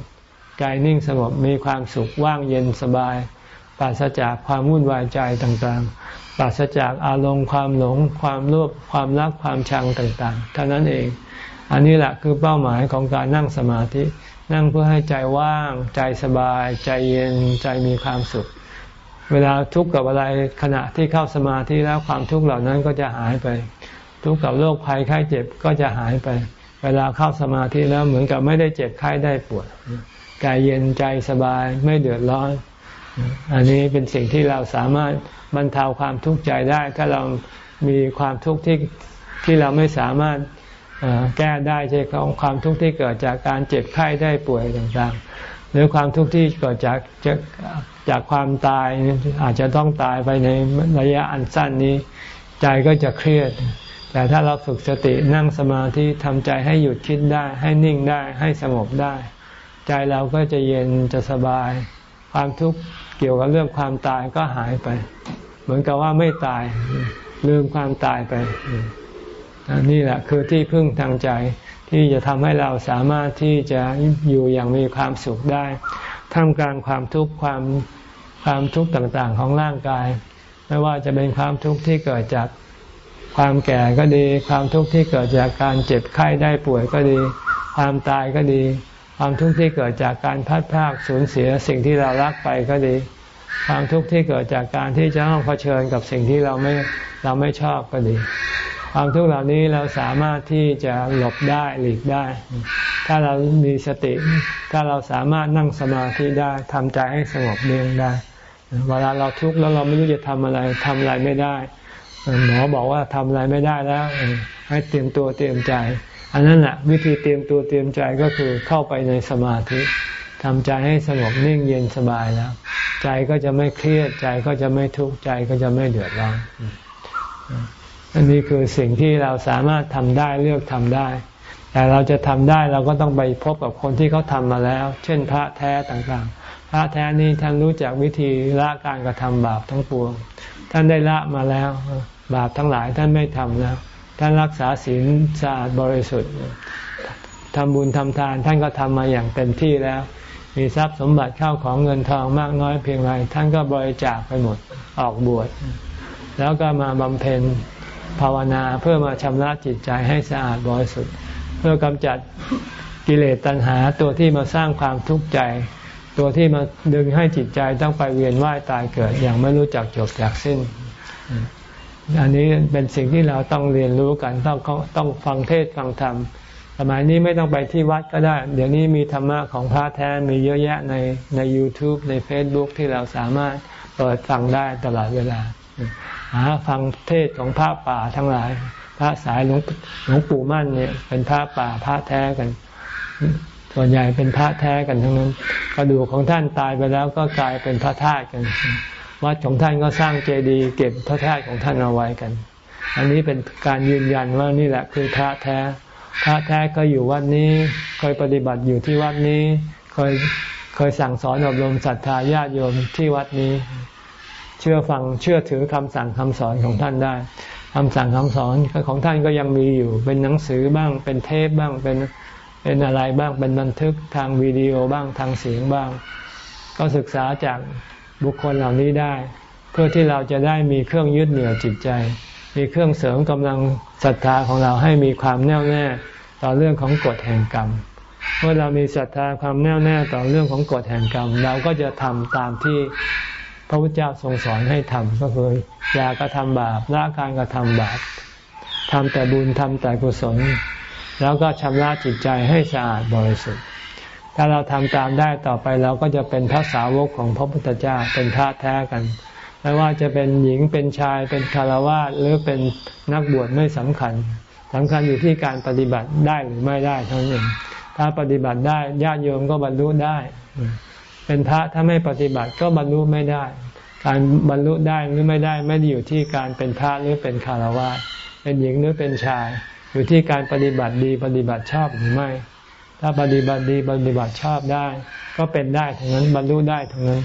กายนิ่งสงบมีความสุขว่างเย็นสบาย ปราศจากความวุ่นวายใจต่างๆ ปราศจากอารมณ์ความหลง ความโลภความรักความชังต่างๆเท่านั้นเอง อันนี้แหละคือเป้าหมายของการนั่งสมาธิ นั่งเพื่อให้ใจว่าง ใจสบาย ใจเย็นใจมีความสุข เวลาทุกข์กับอะไรขณะที่เข้าสมาธิแล้วความทุกข์เหล่านั้นก็จะหายไป ทุกข์กับโรคภัยไข้เจ็บก็จะหายไป เวลาเข้าสมาธิแล้วเหมือนกับไม่ได้เจ็บไข้ได้ปวด กายเย็นใจสบายไม่เดือดร้อน อันนี้เป็นสิ่งที่เราสามารถบรรเทาความทุกข์ใจได้ ถ้าเรามีความทุกข์ที่ที่เราไม่สามารถแก้ได้ใช่ของความทุกข์ที่เกิดจากการเจ็บไข้ได้ป่วยต่างๆ หรือความทุกข์ที่เกิดจากจากความตายอาจจะต้องตายไปในระยะอันสั้นนี้ ใจก็จะเครียด แต่ถ้าเราฝึกสตินั่งสมาธิทำใจให้หยุดคิดได้ ให้นิ่งได้ให้สงบได้ ใจเราก็จะเย็นจะสบาย ความทุกข์เกี่ยวกับเรื่องความตายก็หายไป เหมือนกับว่าไม่ตาย ลืมความตายไปนี่แหละคือที่พึ่งทางใจที่จะทำให้เราสามารถที่จะอยู่อย่างมีความสุขได้ท่ามกลางความทุกข์ความความทุกข์ต่างๆของร่างกาย ไม่ว่าจะเป็นความทุกข์ที่เกิดจากความแก่ก็ดี ความทุกข์ที่เกิดจากการเจ็บไข้ได้ป่วยก็ดี ความตายก็ดี ความทุกข์ที่เกิดจากการพัดพากสูญเสียสิ่งที่เรารักไปก็ดี ความทุกข์ที่เกิดจากการที่จะต้องเผชิญกับสิ่งที่เราไม่เราไม่ชอบก็ดี ความทุกข์เหล่านี้เราสามารถที่จะหลบได้หลีกได้ ถ้าเรามีสติ ถ้าเราสามารถนั่งสมาธิได้ทำใจให้สงบเรียงได้ เวลาเราทุกข์แล้วเราไม่รู้จะทำอะไรทำอะไรไม่ได้หมอบอกว่าทำอะไรไม่ได้แล้ว ให้เตรียมตัวเตรียมใจ อันนั้นแหละวิธีเตรียมตัวเตรียมใจก็คือเข้าไปในสมาธิทำใจให้สงบนิ่งเย็นสบายแล้ว ใจก็จะไม่เครียดใจก็จะไม่ทุกข์ใจก็จะไม่เดือดร้อนอันนี้คือสิ่งที่เราสามารถทำได้เลือกทำได้ แต่เราจะทำได้เราก็ต้องไปพบกับคนที่เขาทำมาแล้ว เช่นพระแท้ต่างๆ พระแท้นี้ท่านรู้จักวิธีละการกระทำบาปทั้งปวง ท่านได้ละมาแล้ว บาปทั้งหลายท่านไม่ทำแล้ว ท่านรักษาศีลสะอาดบริสุทธิ์ทำบุญทำทานท่านก็ทำมาอย่างเต็มที่แล้ว มีทรัพย์สมบัติเข้าของเงินทองมากน้อยเพียงไรท่านก็บริจาคไปหมดออกบวชแล้วก็มาบำเพ็ญภาวนาเพื่อมาชำระจิตใจให้สะอาดบริสุทธิ์ เพื่อกำจัดกิเลสตัณหาตัวที่มาสร้างความทุกข์ใจ ตัวที่มาดึงให้จิตใจต้องไปเวียนว่ายตายเกิด อย่างไม่รู้จักจบจากสิ้น อันนี้เป็นสิ่งที่เราต้องเรียนรู้กันต้องต้องฟังเทศฟังธรรมสมัยนี้ไม่ต้องไปที่วัดก็ได้ เดี๋ยวนี้มีธรรมะของพระแท้มีเยอะแยะในใน YouTube ใน Facebook ที่เราสามารถเปิดฟังได้ตลอดเวลา หาฟังเทศของพระป่าทั้งหลาย พระสายหลวงหลวงปู่มั่นเนี่ยเป็นพระป่าพระแท้กัน ส่วนใหญ่เป็นพระแท้กันทั้งนั้น กระดูกของท่านตายไปแล้วก็กลายเป็นพระธาตุกัน วัดของท่านก็สร้างเจดีย์เก็บพระธาตุของท่านเอาไว้กัน อันนี้เป็นการยืนยันว่านี่แหละคือพระแท้ พระแท้ก็อยู่วัดนี้เคยปฏิบัติอยู่ที่วัดนี้เคยเคยสั่งสอนอบรมศรัทธาญาติโยมที่วัดนี้ เชื่อฟังเชื่อถือคำสั่งคำสอนของท่านได้คำสั่งคำสอนของท่านก็ยังมีอยู่ เป็นหนังสือบ้าง เป็นเทปบ้าง เป็นเป็นอะไรบ้าง เป็นบันทึกทางวิดีโอบ้าง ทางเสียงบ้าง ก็ศึกษาจาก บุคคลเหล่านี้ได้ เพื่อที่เราจะได้มีเครื่องยึดเหนี่ยวจิตใจ มีเครื่องเสริมกำลังศรัทธาของเราให้มีความแน่วแน่ต่อเรื่องของกฎแห่งกรรมเมื่อเรามีศรัทธาความแน่วแน่ต่อเรื่องของกฎแห่งกรรม เราก็จะทำตามที่พระพุทธเจ้าทรงสอนให้ทำก็คืออย่ากระทำบาปละการกระทำบาปทำแต่บุญทำแต่กุศล แล้วก็ชำระจิตใจให้สะอาดบริสุทธิ์ ถ้าเราทำตามได้ต่อไปเราก็จะเป็นพระสาวกของพระพุทธเจ้าเป็นพระแท้กันไม่ว่าจะเป็นหญิงเป็นชายเป็นคารวะหรือเป็นนักบวชไม่สำคัญสำคัญอยู่ที่การปฏิบัติได้หรือไม่ได้เท่านั้นถ้าปฏิบัติได้ญาติโยมก็บรรลุได้ เป็นพระถ้าไม่ปฏิบัติก็บรรลุไม่ได้ การบรรลุได้หรือไม่ได้ไม่ได้อยู่ที่การเป็นพระหรือเป็นคารวะเป็นหญิงหรือเป็นชาย อยู่ที่การปฏิบัติดีปฏิบัติชอบหรือไม่ ถ้าปฏิบัติดีปฏิบัติชอบได้ ก็เป็นได้ทั้งนั้นบรรลุได้ทั้งนั้น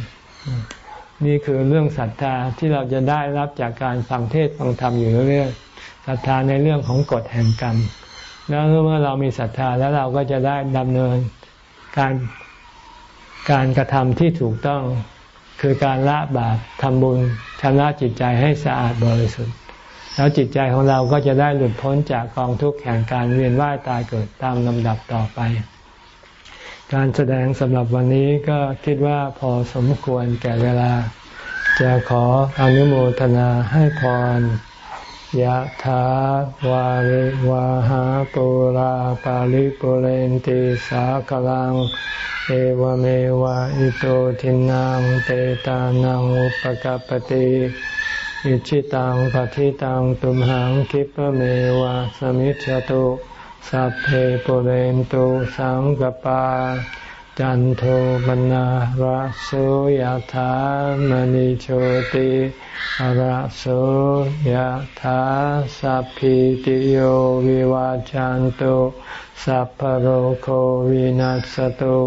นี่คือเรื่องศรัทธาที่เราจะได้รับจากการฟังเทศฟังธรรมอยู่เรื่อยๆศรัทธาในเรื่องของกฎแห่งกรรมแล้วเมื่อเรามีศรัทธาแล้วเราก็จะได้ดำเนินการการกระทำที่ถูกต้องคือการละบาปทำบุญชำระจิตใจให้สะอาดบริสุทธิ์ แล้วจิตใจของเราก็จะได้หลุดพ้นจากกองทุกข์แห่งการเวียนว่ายตายเกิดตามลำดับต่อไป การแสดงสำหรับวันนี้ก็คิดว่าพอสมควรแก่เวลา จะขออนุโมทนาให้พรยะถาวาริวาหาปุราปาริปุเรนติสากลัง เอวเมวะอิโตทินังเตตานังอุปกปติ อิชิตังปฏิตังตุมหังคิปเมวะสมิจฉตุสัพเพปุเรนตุสังกปา จันโทปนะระโสยธามณิโชติระโสยธาสัพพิติโยวิวาจันตุสัพพโรโควินัสตุ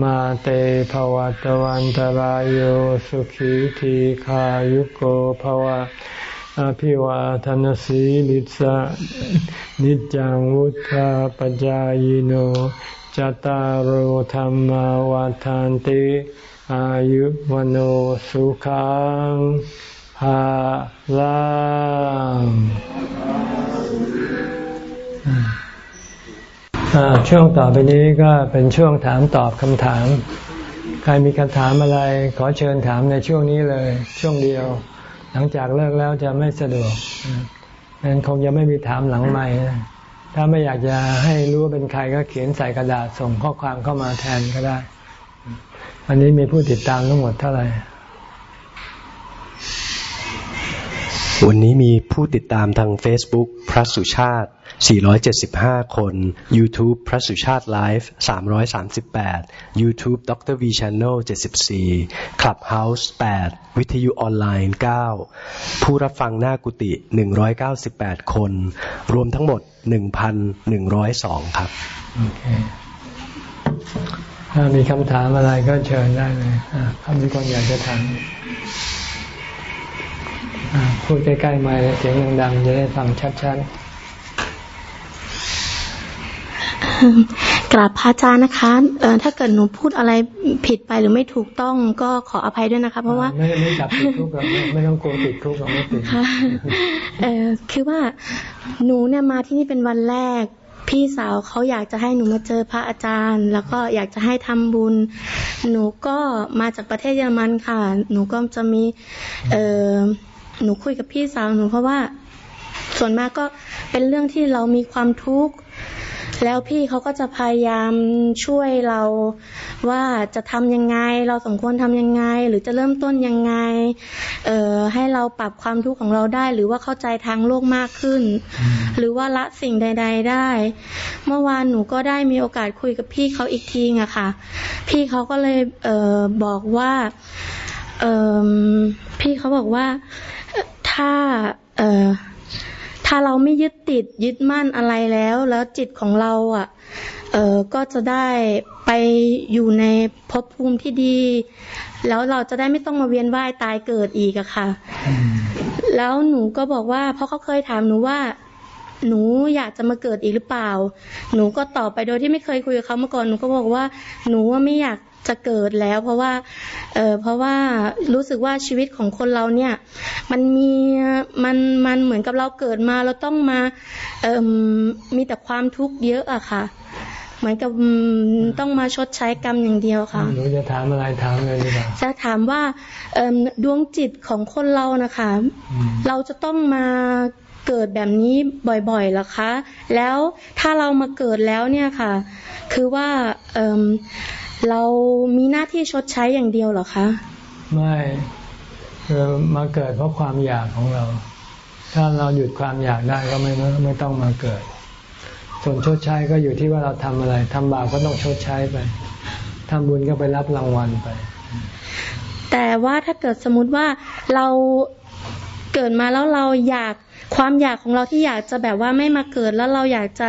มาเตภวัตวันตารโยสุขีทีขายุโกภวะอภิวาทนสีลิสะนิจังวุธาปจายโนจตารโหธรรมวาทานติอายุวโนสุขังภาลัง ช่วงต่อไปนี้ก็เป็นช่วงถามตอบคำถาม ใครมีคำถามอะไร ขอเชิญถามในช่วงนี้เลย ช่วงเดียว หลังจากเลิกแล้วจะไม่สะดวกนั้นคงจะไม่มีถามหลังใหม่ถ้าไม่อยากจะให้รู้ว่าเป็นใครก็เขียนใส่กระดาษส่งข้อความเข้ามาแทนก็ได้ วันนี้มีผู้ติดตามทั้งหมดเท่าไหร่ วันนี้มีผู้ติดตามทาง Facebook พระสุชาติ 475 คน YouTube พระสุชาติไลฟ์338 YouTube ดร V Channel 74 Clubhouse 8 วิทยุออนไลน์ 9 ผู้รับฟังหน้ากุฏิ 198 คน รวมทั้งหมด 1,102 ครับถ้ามีคำถามอะไรก็เชิญได้เลยถ้ามีคนอยากจะถาม พูดใกล้ๆไมค์เสียงดังๆจะได้ฟังชัดๆ กราบพระอาจารย์นะคะเออถ้าเกิดหนูพูดอะไรผิดไปหรือไม่ถูกต้องก็ขออภัยด้วยนะคะ เพราะว่า ไม่ไม่จับติดคุกหรอกไม่ต้องกลัวติดคุกหรอกไม่ติดค่ะเออคือว่าหนูเนี่ยมาที่นี่เป็นวันแรกพี่สาวเขาอยากจะให้หนูมาเจอพระอาจารย์ แล้วก็อยากจะให้ทำบุญ หนูก็มาจากประเทศเยอรมันค่ะ หนูก็จะมี เออ หนูคุยกับพี่สาวหนูเพราะว่า ส่วนมากก็เป็นเรื่องที่เรามีความทุกข์แล้วพี่เขาก็จะพยายามช่วยเราว่าจะทำยังไง เราสมควรทำยังไง หรือจะเริ่มต้นยังไงเอ่อให้เราปรับความทุกข์ของเราได้ หรือว่าเข้าใจทางโลกมากขึ้น หรือว่าละสิ่งใด ๆ ได้ เมื่อวานหนูก็ได้มีโอกาสคุยกับพี่เขาอีกทีอะค่ะ พี่เขาก็เลยเอ่อบอกว่าเอ่อพี่เขาบอกว่า ถ้า เอ่อ ถ้าเราไม่ยึดติดยึดมั่นอะไรแล้ว แล้วจิตของเราอะ เออก็จะได้ไปอยู่ในภพภูมิที่ดี แล้วเราจะได้ไม่ต้องมาเวียนว่ายตายเกิดอีกอะค่ะ แล้วหนูก็บอกว่า เพราะเขาเคยถามหนูว่าหนูอยากจะมาเกิดอีกหรือเปล่า หนูก็ตอบไปโดยที่ไม่เคยคุยกับเขามาก่อน หนูก็บอกว่า หนูว่าไม่อยาก จะเกิดแล้ว เพราะว่าเออเพราะว่ารู้สึกว่าชีวิตของคนเราเนี่ย มันมีมันมันเหมือนกับเราเกิดมาเราต้องมาเออมีแต่ความทุกข์เยอะอะค่ะ เหมือนกับต้องมาชดใช้กรรมอย่างเดียวค่ะหนูจะถามอะไรถามเลยดีกว่าจะถามว่าดวงจิตของคนเรานะคะ เราจะต้องมาเกิดแบบนี้บ่อยๆหรอคะ แล้วถ้าเรามาเกิดแล้วเนี่ยค่ะ คือว่า เเรามีหน้าที่ชดใช้อย่างเดียวหรอคะ ไม่คือมาเกิดเพราะความอยากของเรา ถ้าเราหยุดความอยากได้ก็ไม่ไม่ต้องมาเกิด ส่วนชดใช้ก็อยู่ที่ว่าเราทำอะไรทำบาปก็ต้องชดใช้ไปทำบุญก็ไปรับรางวัลไป แต่ว่าถ้าเกิดสมมติว่าเราเกิดมาแล้วเราอยาก ความอยากของเราที่อยากจะแบบว่าไม่มาเกิดแล้วเราอยากจะ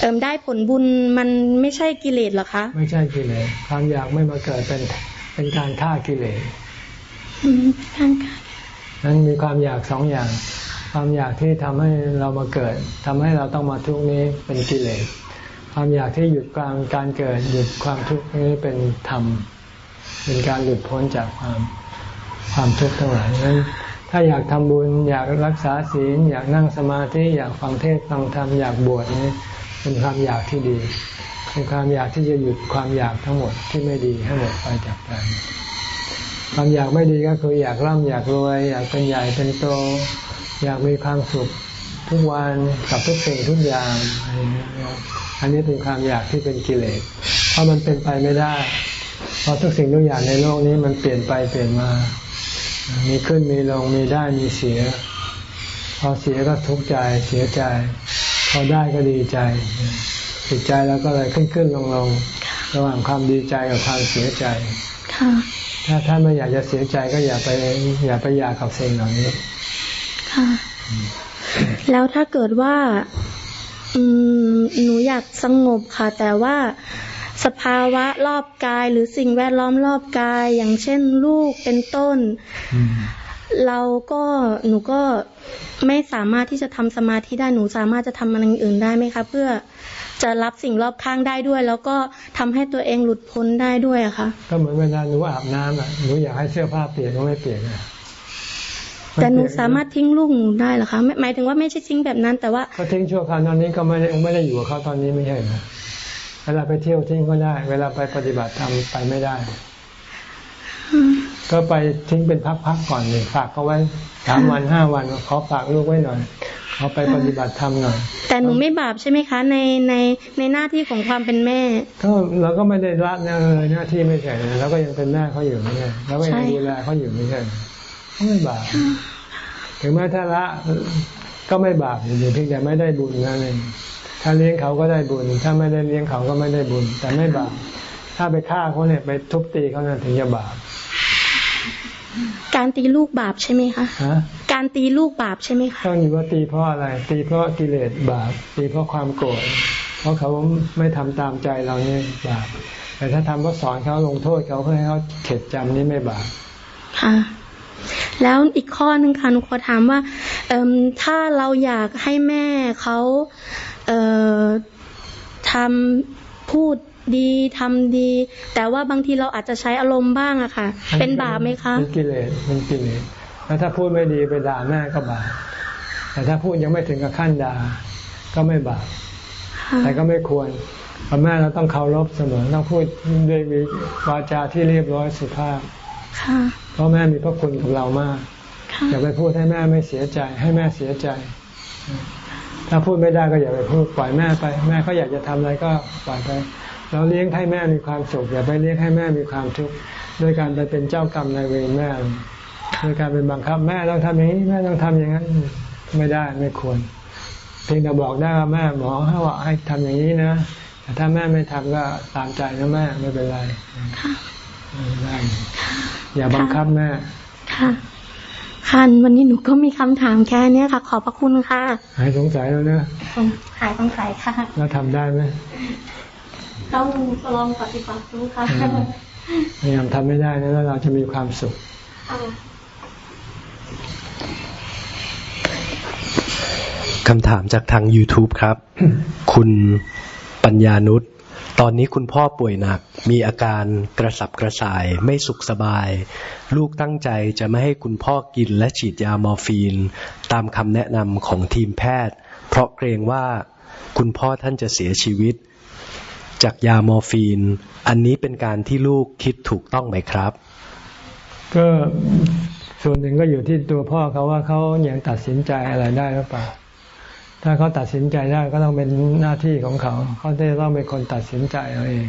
เอิมได้ผลบุญมันไม่ใช่กิเลสหรอคะ ไม่ใช่กิเลสความอยากไม่มาเกิดเป็นเป็นการฆ่ากิเลสการฆ่านั้นมีความอยากสองอย่าง ความอยากที่ทำให้เรามาเกิดทำให้เราต้องมาทุกนี้เป็นกิเลสความอยากที่หยุดการการเกิดหยุดความทุกข์นี้เป็นธรรมเป็นการหลุดพ้นจากความความทุกข์ทั้งหลายนั้น ถ้าอยากทำบุญ อยากรักษาศีล อยากนั่งสมาธิอยากฟังเทศฟังธรรมอยากบวชนี้เป็นความอยากที่ดีเป็นความอยากที่จะหยุดความอยากทั้งหมดที่ไม่ดีให้หมดไปจากใจความอยากไม่ดีก็คืออยากร่ำอยากรวย อยากเป็นใหญ่เป็นโต อยากมีความสุขทุกวันกับทุกสิ่งทุกอย่างอันนี้เป็นความอยากที่เป็นกิเลสเพราะมันเป็นไปไม่ได้ เพราะทุกสิ่งทุกอย่างในโลกนี้มันเปลี่ยนไปเปลี่ยนมา มีขึ้นมีลงมีได้มีเสีย พอเสียก็ทุกข์ใจเสียใจ พอได้ก็ดีใจจิตใจแล้วก็เลยขึ้นขึ้นลงลงระหว่างความดีใจกับความเสียใจถ้าท่านไม่อยากจะเสียใจก็อย่าไปอย่าไปอยากกับสิ่งเหล่านี้ค่ะ แล้วถ้าเกิดว่า อืมหนูอยากสงบค่ะ แต่ว่า สภาวะรอบกายหรือสิ่งแวดล้อมรอบกาย อย่างเช่นลูกเป็นต้น เราก็หนูก็ไม่สามารถที่จะทำสมาธิได้หนูสามารถจะทำอะไรอื่นได้ไหมคะเพื่อจะรับสิ่งรอบข้างได้ด้วย แล้วก็ทำให้ตัวเองหลุดพ้นได้ด้วยอะคะก็เหมือนเวลาหนูอาบน้ำอะหนูอยากให้เสื้อผ้าเปลี่ยนก็ไม่เปลี่ยนอะแต่หนูสามารถทิ้งลูกหนูได้หรอคะหมายถึงว่าไม่ใช่ทิ้งแบบนั้น แต่ว่าเขาทิ้งชั่วคราวตอนนี้ก็ไม่ได้ไม่ได้อยู่กับเขาตอนนี้ไม่ใช่เหรอ เวลาไปเที่ยวทิ้งก็ได้ เวลาไปปฏิบัติธรรมไปไม่ได้ ก็ไปทิ้งเป็นพักๆก่อนเลยฝากเขาไว้สามวันห้าวันขอฝากลูกไว้หน่อยเขาไปปฏิบัติธรรมหน่อยแต่หนูไม่บาปใช่ไหมคะ ในในในหน้าที่ของความเป็นแม่ก็เราก็ไม่ได้ละเลยหน้าที่ไม่ใช่เราก็ยังเป็นแม่เขาอยู่ไม่ใช่เราก็ยังดูแลเขาอยู่ไม่ใช่ก็ไม่บาปถึงแม้ถ้าละก็ไม่บาปอยู่เพียงแต่ไม่ได้บุญนั่นเอง ถ้าเลี้ยงเขาก็ได้บุญ ถ้าไม่ได้เลี้ยงเขาก็ไม่ได้บุญ แต่ไม่บาป ถ้าไปฆ่าเขาเนี่ยไปทุบตีเขาเนี่ยถึงจะบาป การตีลูกบาปใช่ไหมคะการตีลูกบาปใช่ไหมคะต้องอยู่ว่าตีเพราะอะไร ตีเพราะกิเลสบาป ตีเพราะความโกรธ เพราะเขาไม่ทำตามใจเราเนี่ยบาป แต่ถ้าทำเพราะสอนเขาลงโทษเขาเพื่อให้เขาเข็ดจำนี่ไม่บาป ค่ะแล้วอีกข้อหนึ่งค่ะหนูขอถามว่าเอ่ถ้าเราอยากให้แม่เขาเอ่อ ทำพูดดีทำดี แต่ว่าบางทีเราอาจจะใช้อารมณ์บ้างอะค่ะ เป็นบาปไหมคะเป็นกิเลสเป็นกิเลสแล้วถ้าพูดไม่ดีไปด่าแม่ก็บาปแต่ถ้าพูดยังไม่ถึงกับขั้นด่าก็ไม่บาปแต่ก็ไม่ควรพอแม่เราต้องเคารพเสมอต้องพูดด้วยวาจาที่เรียบร้อยสุภาพเพราะแม่มีพระคุณกับเรามากอย่าไปพูดให้แม่ไม่เสียใจ ให้แม่เสียใจ ถ้าพูดไม่ได้ก็อย่าไปพูดปล่อยแม่ไป แม่เขาอยากจะทำอะไรก็ปล่อยไป เราเลี้ยงให้แม่มีความสุขอย่าไปเลี้ยงให้แม่มีความทุกข์ด้วยการไปเป็นเจ้ากรรมนายเวรแม่ด้วยการเป็นบังคับแม่ต้องทำอย่างนี้แม่ต้องทำอย่างนั้นไม่ได้ไม่ควร เพียงแต่บอกได้ว่าแม่หมอให้ว่าให้ทำอย่างนี้นะแต่ถ้าแม่ไม่ทำก็ตามใจนะแม่ไม่เป็นไรได้อย่าบังคับแม่ค่ะ ค่ะวันนี้หนูก็มีคำถามแค่นี้ค่ะ ขอบพระคุณค่ะ หายสงสัยแล้วนะหายสงสัยค่ะ แล้วทำได้ไหมต้องลองปฏิบัติดูค่ะพยายามทำไม่ได้นะแล้วเราจะมีความสุขคำถามจากทาง YouTube ครับ คุณปัญญานุช ตอนนี้คุณพ่อป่วยหนัก มีอาการกระสับกระส่าย ไม่สุขสบาย ลูกตั้งใจจะไม่ให้คุณพ่อกินและฉีดยามอร์ฟีน ตามคำแนะนำของทีมแพทย์ เพราะเกรงว่าคุณพ่อท่านจะเสียชีวิต จากยามอร์ฟีน อันนี้เป็นการที่ลูกคิดถูกต้องไหมครับ ก็ส่วนหนึ่งก็อยู่ที่ตัวพ่อเขาว่าเขายังตัดสินใจอะไรได้หรือเปล่า ถ้าเขาตัดสินใจได้ก็ต้องเป็นหน้าที่ของเขาเขาจะต้องเป็นคนตัดสินใจเอาเอง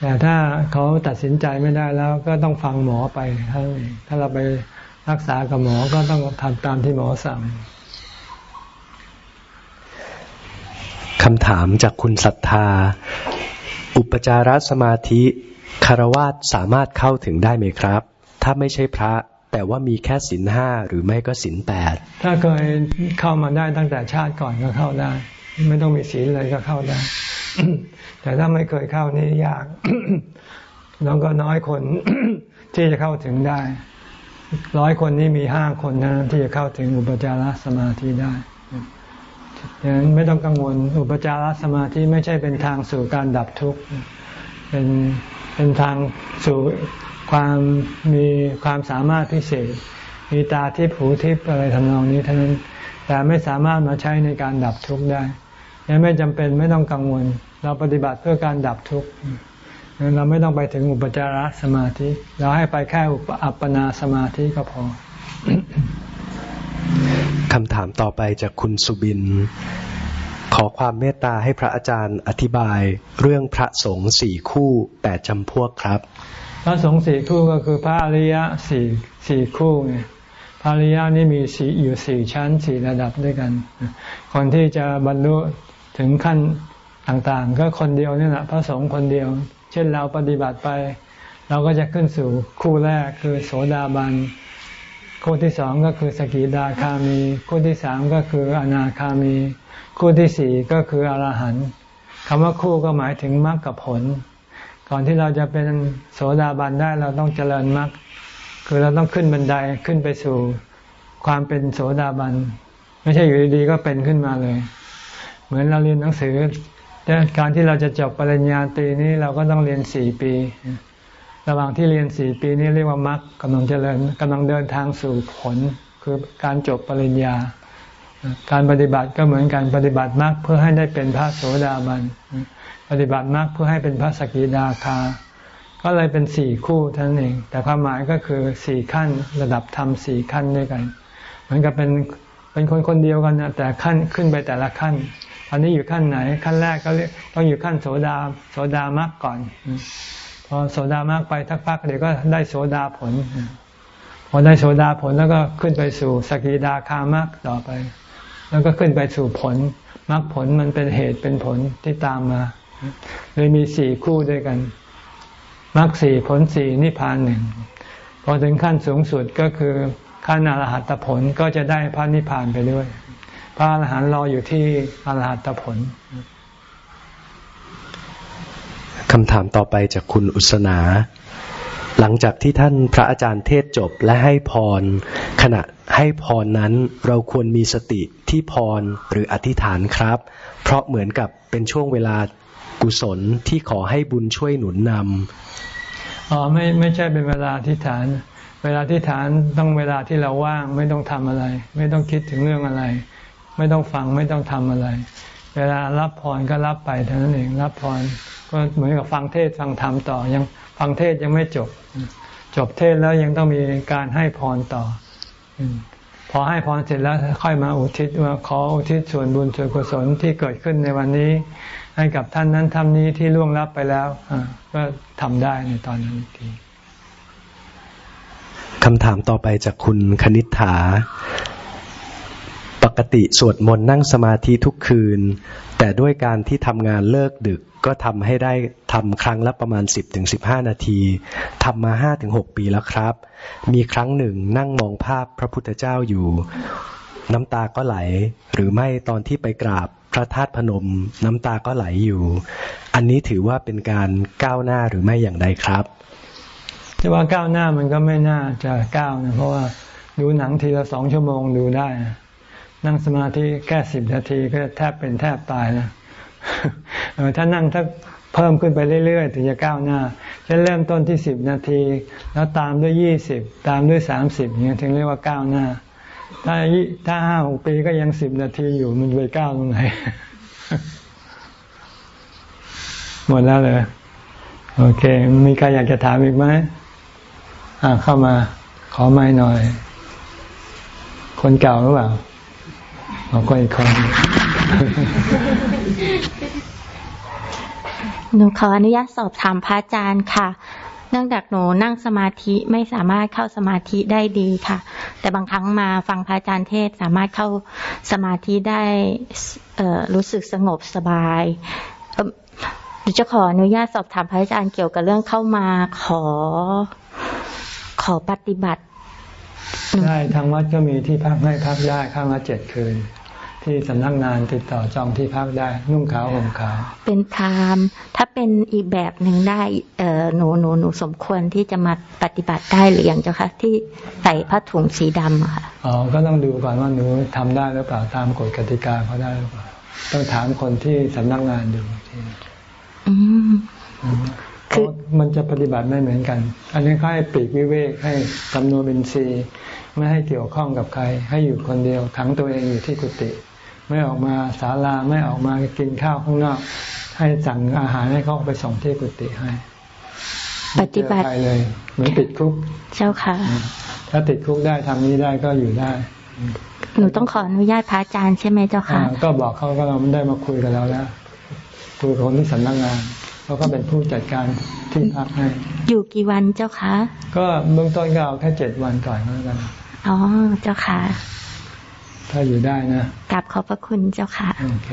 แต่ถ้าเขาตัดสินใจไม่ได้แล้วก็ต้องฟังหมอไปเท่านั้นเองถ้าเราไปรักษากับหมอก็ต้องทำตามที่หมอสั่งคำถามจากคุณศรัทธา อุปจารสมาธิคารวาสสามารถเข้าถึงได้ไหมครับ ถ้าไม่ใช่พระ แต่ว่ามีแค่ศีลห้าหรือไม่ก็ศีลแปดถ้าเคยเข้ามาได้ตั้งแต่ชาติก่อนก็เข้าได้ ไม่ต้องมีศีลเลยก็เข้าได้ แต่ถ้าไม่เคยเข้านี่ยากแล้วก็น้อยคนที่จะเข้าถึงได้ ร้อยคนนี้มีห้าคนนะที่จะเข้าถึงอุปจารสมาธิได้ดังนั้นไม่ต้องกังวลอุปจารสมาธิไม่ใช่เป็นทางสู่การดับทุกข์เป็นเป็นทางสู่ ความมีความสามารถพิเศษ มีตาทิพย์หูทิพย์อะไรทำนองนี้เท่านั้น แต่ไม่สามารถมาใช้ในการดับทุกข์ได้ยังไม่จำเป็นไม่ต้องกังวล เราปฏิบัติเพื่อการดับทุกข์เราไม่ต้องไปถึงอุปจารสมาธิ เราให้ไปแค่อุปอัปปนาสมาธิก็พอคำถามต่อไปจากคุณสุบิน ขอความเมตตาให้พระอาจารย์อธิบายเรื่องพระสงฆ์สี่คู่แปดจำพวกครับ พระสงฆ์สี่คู่ก็คือพระอริยะสี่สี่คู่ไงพระอริยะนี่มีสี่อยู่สี่ชั้นสี่ระดับด้วยกัน คนที่จะบรรลุถึงขั้นต่างๆ ก็คนเดียวนี่แหละพระสงฆ์คนเดียว เช่นเราปฏิบัติไป เราก็จะขึ้นสู่คู่แรกคือโสดาบันคู่ที่สองก็คือสกิดาคามี คู่ที่สามก็คืออนาคามี คู่ที่สี่ก็คืออรหันต์คำว่าคู่ก็หมายถึงมรรคกับผล ก่อนที่เราจะเป็นโสดาบันได้เราต้องเจริญมรรคคือเราต้องขึ้นบันไดขึ้นไปสู่ความเป็นโสดาบัน ไม่ใช่อยู่ดีๆก็เป็นขึ้นมาเลย เหมือนเราเรียนหนังสือการที่เราจะจบปริญญาตรีนี้เราก็ต้องเรียนสี่ปี ระหว่างที่เรียนสี่ปีนี้เรียกว่ามรรคกำลังเจริญกำลังเดินทางสู่ผล คือการจบปริญญา การปฏิบัติก็เหมือนกันปฏิบัติมรรคเพื่อให้ได้เป็นพระโสดาบันป ฏิบัติมรรคเพื่อให้เป็นพระสกิดาคา ก็เลยเป็นสี่คู่ท่านั้นเอง แต่ความหมายก็คือสี่ขั้นระดับธรรมสี่ขั้นด้วยกัน เหมือนกับเป็นเป็นคนคนเดียวกันนะแต่ขั้นขึ้นไปแต่ละขั้นตอนนี้อยู่ขั้นไหน ขั้นแรกก็ต้องอยู่ขั้นโสดาโสดามรรคก่อนพอโสดามรรคไปทักพักเดี๋ยวก็ได้โสดาผลพอได้โสดาผลแล้วก็ขึ้นไปสู่สกิดาคามรรคต่อไป แล้วก็ขึ้นไปสู่ผลมรรคผลมันเป็นเหตุเป็นผลที่ตามมา เลยมีสี่คู่ด้วยกันมรรคสี่ผลสี่นิพพานหนึ่งพอถึงขั้นสูงสุดก็คือขั้นอรหัตผลก็จะได้พระนิพพานไปด้วย พระอรหันต์รออยู่ที่อรหัตผลคำถามต่อไปจากคุณอุศนา หลังจากที่ท่านพระอาจารย์เทศจบและให้พร ขณะให้พรนั้นเราควรมีสติที่พรหรืออธิษฐานครับ เพราะเหมือนกับเป็นช่วงเวลา กุศลที่ขอให้บุญช่วยหนุนนำอ๋อไม่ไม่ใช่เป็นเวลาที่ฐาน เวลาที่ฐานต้องเวลาที่เราว่าง ไม่ต้องทำอะไร ไม่ต้องคิดถึงเรื่องอะไร ไม่ต้องฟังไม่ต้องทำอะไร เวลารับพรก็รับไปเท่านั้นเองรับพรก็เหมือนกับฟังเทศฟังธรรมต่อยังฟังเทศยังไม่จบ จบเทศแล้วยังต้องมีการให้พรต่อพอให้พรเสร็จแล้วค่อยมาอุทิศว่าขออุทิศส่วนบุญส่วนกุศลที่เกิดขึ้นในวันนี้ ให้กับท่านนั้นทำนี้ที่ล่วงลับไปแล้วก็ทำได้ในตอนนั้นทีคำถามต่อไปจากคุณคณิษฐา ปกติสวดมนต์นั่งสมาธิทุกคืน แต่ด้วยการที่ทำงานเลิกดึกก็ทำให้ได้ทำครั้งละประมาณ 10-15 นาทีทำมา 5-6 ปีแล้วครับ มีครั้งหนึ่งนั่งมองภาพพระพุทธเจ้าอยู่ น้ำตาก็ไหล หรือไม่ตอนที่ไปกราบพระธาตุพนม น้ำตาก็ไหลอยู่ อันนี้ถือว่าเป็นการก้าวหน้าหรือไม่อย่างใดครับจะว่าก้าวหน้ามันก็ไม่น่าจะก้าวนะเพราะว่าดูหนังทีละสองชั่วโมงดูได้ นั่งสมาธิแค่สิบนาทีก็แทบเป็นแทบตายนะถ้านั่งถ้าเพิ่มขึ้นไปเรื่อยๆ ถึงจะก้าวหน้าจะเริ่มต้นที่สิบนาที แล้วตามด้วยยี่สิบตามด้วยสามสิบเนี่ยถึงเรียกว่าก้าวหน้า ถ้าถ้าห้าหกปีก็ยังสิบนาทีอยู่มันไปก้าวตรงไหนหมดแล้วเลยโอเค มีใครอยากจะถามอีกไหมอ่าเข้ามาขอไม้หน่อย คนเก่าหรือเปล่าขอคนอีกคนหนูขออนุญาตสอบถามพระอาจารย์ค่ะ เนื่องจากหนูนั่งสมาธิไม่สามารถเข้าสมาธิได้ดีค่ะ แต่บางครั้งมาฟังพระอาจารย์เทศสามารถเข้าสมาธิได้รู้สึกสงบสบายหนูจะขออนุญาตสอบถามพระอาจารย์เกี่ยวกับเรื่องเข้ามาขอขอปฏิบัติ ได้ทางวัดก็มีที่พักให้พักได้ข้างละเจ็ดคืน ที่สำนักงานติดต่อจองที่พักได้ นุ่งขาวห่มขาว เป็นพรามถ้าเป็นอีกแบบหนึ่งได้เออหนูหนูหนูสมควรที่จะมาปฏิบัติได้หรือยังเจ้าคะที่ใส่ผ้าถุงสีดำค่ะอ๋อก็ต้องดูก่อนว่าหนูทำได้หรือเปล่าตามกฎกติกาเขาได้หรือเปล่าต้องถามคนที่สำนักงานดูทีอืมคือมันจะปฏิบัติไม่เหมือนกัน อันนี้เขาให้ปีกวิเวกให้สำนวนเป็นซีไม่ให้เกี่ยวข้องกับใคร ให้อยู่คนเดียวขังตัวเองอยู่ที่กุฏิ ไม่ออกมาศาลาไม่ออกมากินข้าวข้างนอก ให้สั่งอาหารให้เขาไปส่งที่กุฏิให้ปฏิบัติเลยเหมือนติดคุก เจ้าค่ะ ถ้าติดคุกได้ทำนี้ได้ก็อยู่ได้ หนูต้องขออนุญาตพระอาจารย์ใช่ไหมเจ้าค่ะ ก็บอกเขาก็เราได้มาคุยกันแล้วแล้วคุยกับคนที่สำนักงานเขาก็เป็นผู้จัดการที่พักให้ อยู่กี่วันเจ้าคะ ก็เบื้องต้นก็เอาแค่เจ็ดวันก่อนแล้วกัน อ๋อเจ้าค่ะ ถ้าอยู่ได้นะกลับขอบพระคุณเจ้าค่ะโอเค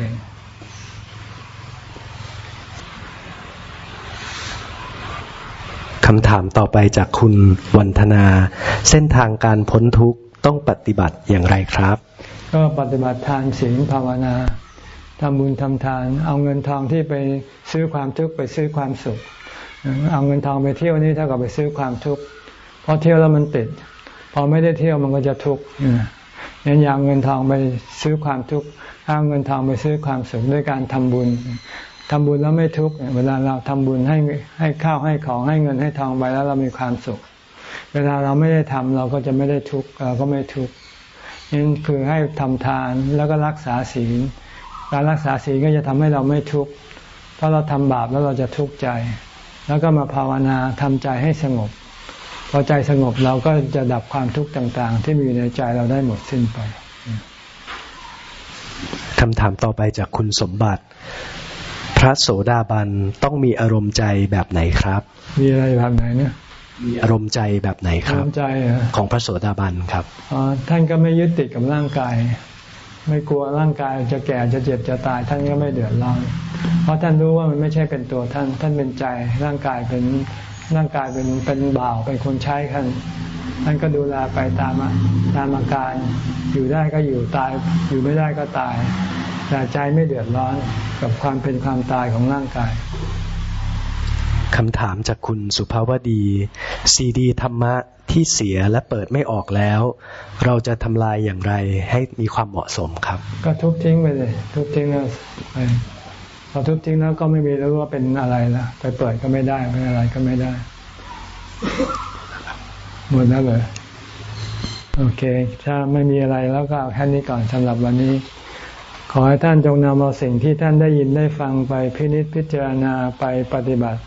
คำถามต่อไปจากคุณวันธนา เส้นทางการพ้นทุกข์ต้องปฏิบัติอย่างไรครับ ก็ปฏิบัติทานศีลภาวนาทำบุญทำทาน เอาเงินทองที่ไปซื้อความทุกข์ไปซื้อความสุข เอาเงินทองไปเที่ยวนี่เท่ากับไปซื้อความทุกข์พอเที่ยวแล้วมันติด พอไม่ได้เที่ยวมันก็จะทุกข์ งั้นอยางเงินทองไปซื้อความทุกข์เอาเงินทองไปซื้อความสุขด้วยการทำบุญทำบุญแล้วไม่ทุกข์เวลาเราทำบุญให้ให้ข้าวให้ของให้เงินให้ทองไปแล้วเรามีความสุข เวลาเราไม่ได้ทำเราก็จะไม่ได้ทุกข์เราก็ไม่ทุกข์นี่คือให้ทำทานแล้วก็รักษาศีลการรักษาศีลก็จะทำให้เราไม่ทุกข์ถ้าเราทำบาปแล้วเราจะทุกข์ใจ แล้วก็มาภาวนาทำใจให้สงบ พอใจสงบเราก็จะดับความทุกข์ต่าง ๆ ที่มีอยู่ในใจเราได้หมดสิ้นไปคำถามต่อไปจากคุณสมบัติ พระโสดาบันต้องมีอารมณ์ใจแบบไหนครับ มีอะไรแบบไหนเนี่ยมีอารมณ์ใจแบบไหนครับอารมณ์ใจของพระโสดาบันครับอ๋อท่านก็ไม่ยึดติดกับร่างกาย ไม่กลัวร่างกายจะแก่จะเจ็บจะตาย ท่านก็ไม่เดือดร้อนเพราะท่านรู้ว่ามันไม่ใช่เป็นตัวท่าน ท่านเป็นใจร่างกายเป็น ร่างกายเป็นเป็นบ่าวเป็นคนใช้ท่านท่านก็ดูแลไปตามตามอาการ อยู่ได้ก็อยู่ตาย อยู่ไม่ได้ก็ตาย แต่ใจไม่เดือดร้อนกับความเป็นความตายของร่างกายคำถามจากคุณสุภาวดี ซีดีธรรมะที่เสียและเปิดไม่ออกแล้ว เราจะทำลายอย่างไรให้มีความเหมาะสมครับ ก็ทุบทิ้งไปเลย ทุบทิ้งแล้ว พอทุบทิ้งแล้วก็ไม่มีแล้วว่าเป็นอะไรละไปเปิดก็ไม่ได้เป็นอะไรก็ไม่ได้หมดแล้วเลยโอเค ถ้าไม่มีอะไรแล้วก็เอาแค่นี้ก่อนสำหรับวันนี้ ขอให้ท่านจงนำเอาสิ่งที่ท่านได้ยินได้ฟังไปพินิจพิจารณาไปปฏิบัติ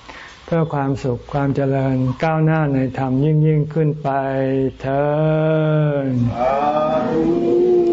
เพื่อความสุขความเจริญก้าวหน้าในธรรมยิ่งยิ่งขึ้นไปเถิด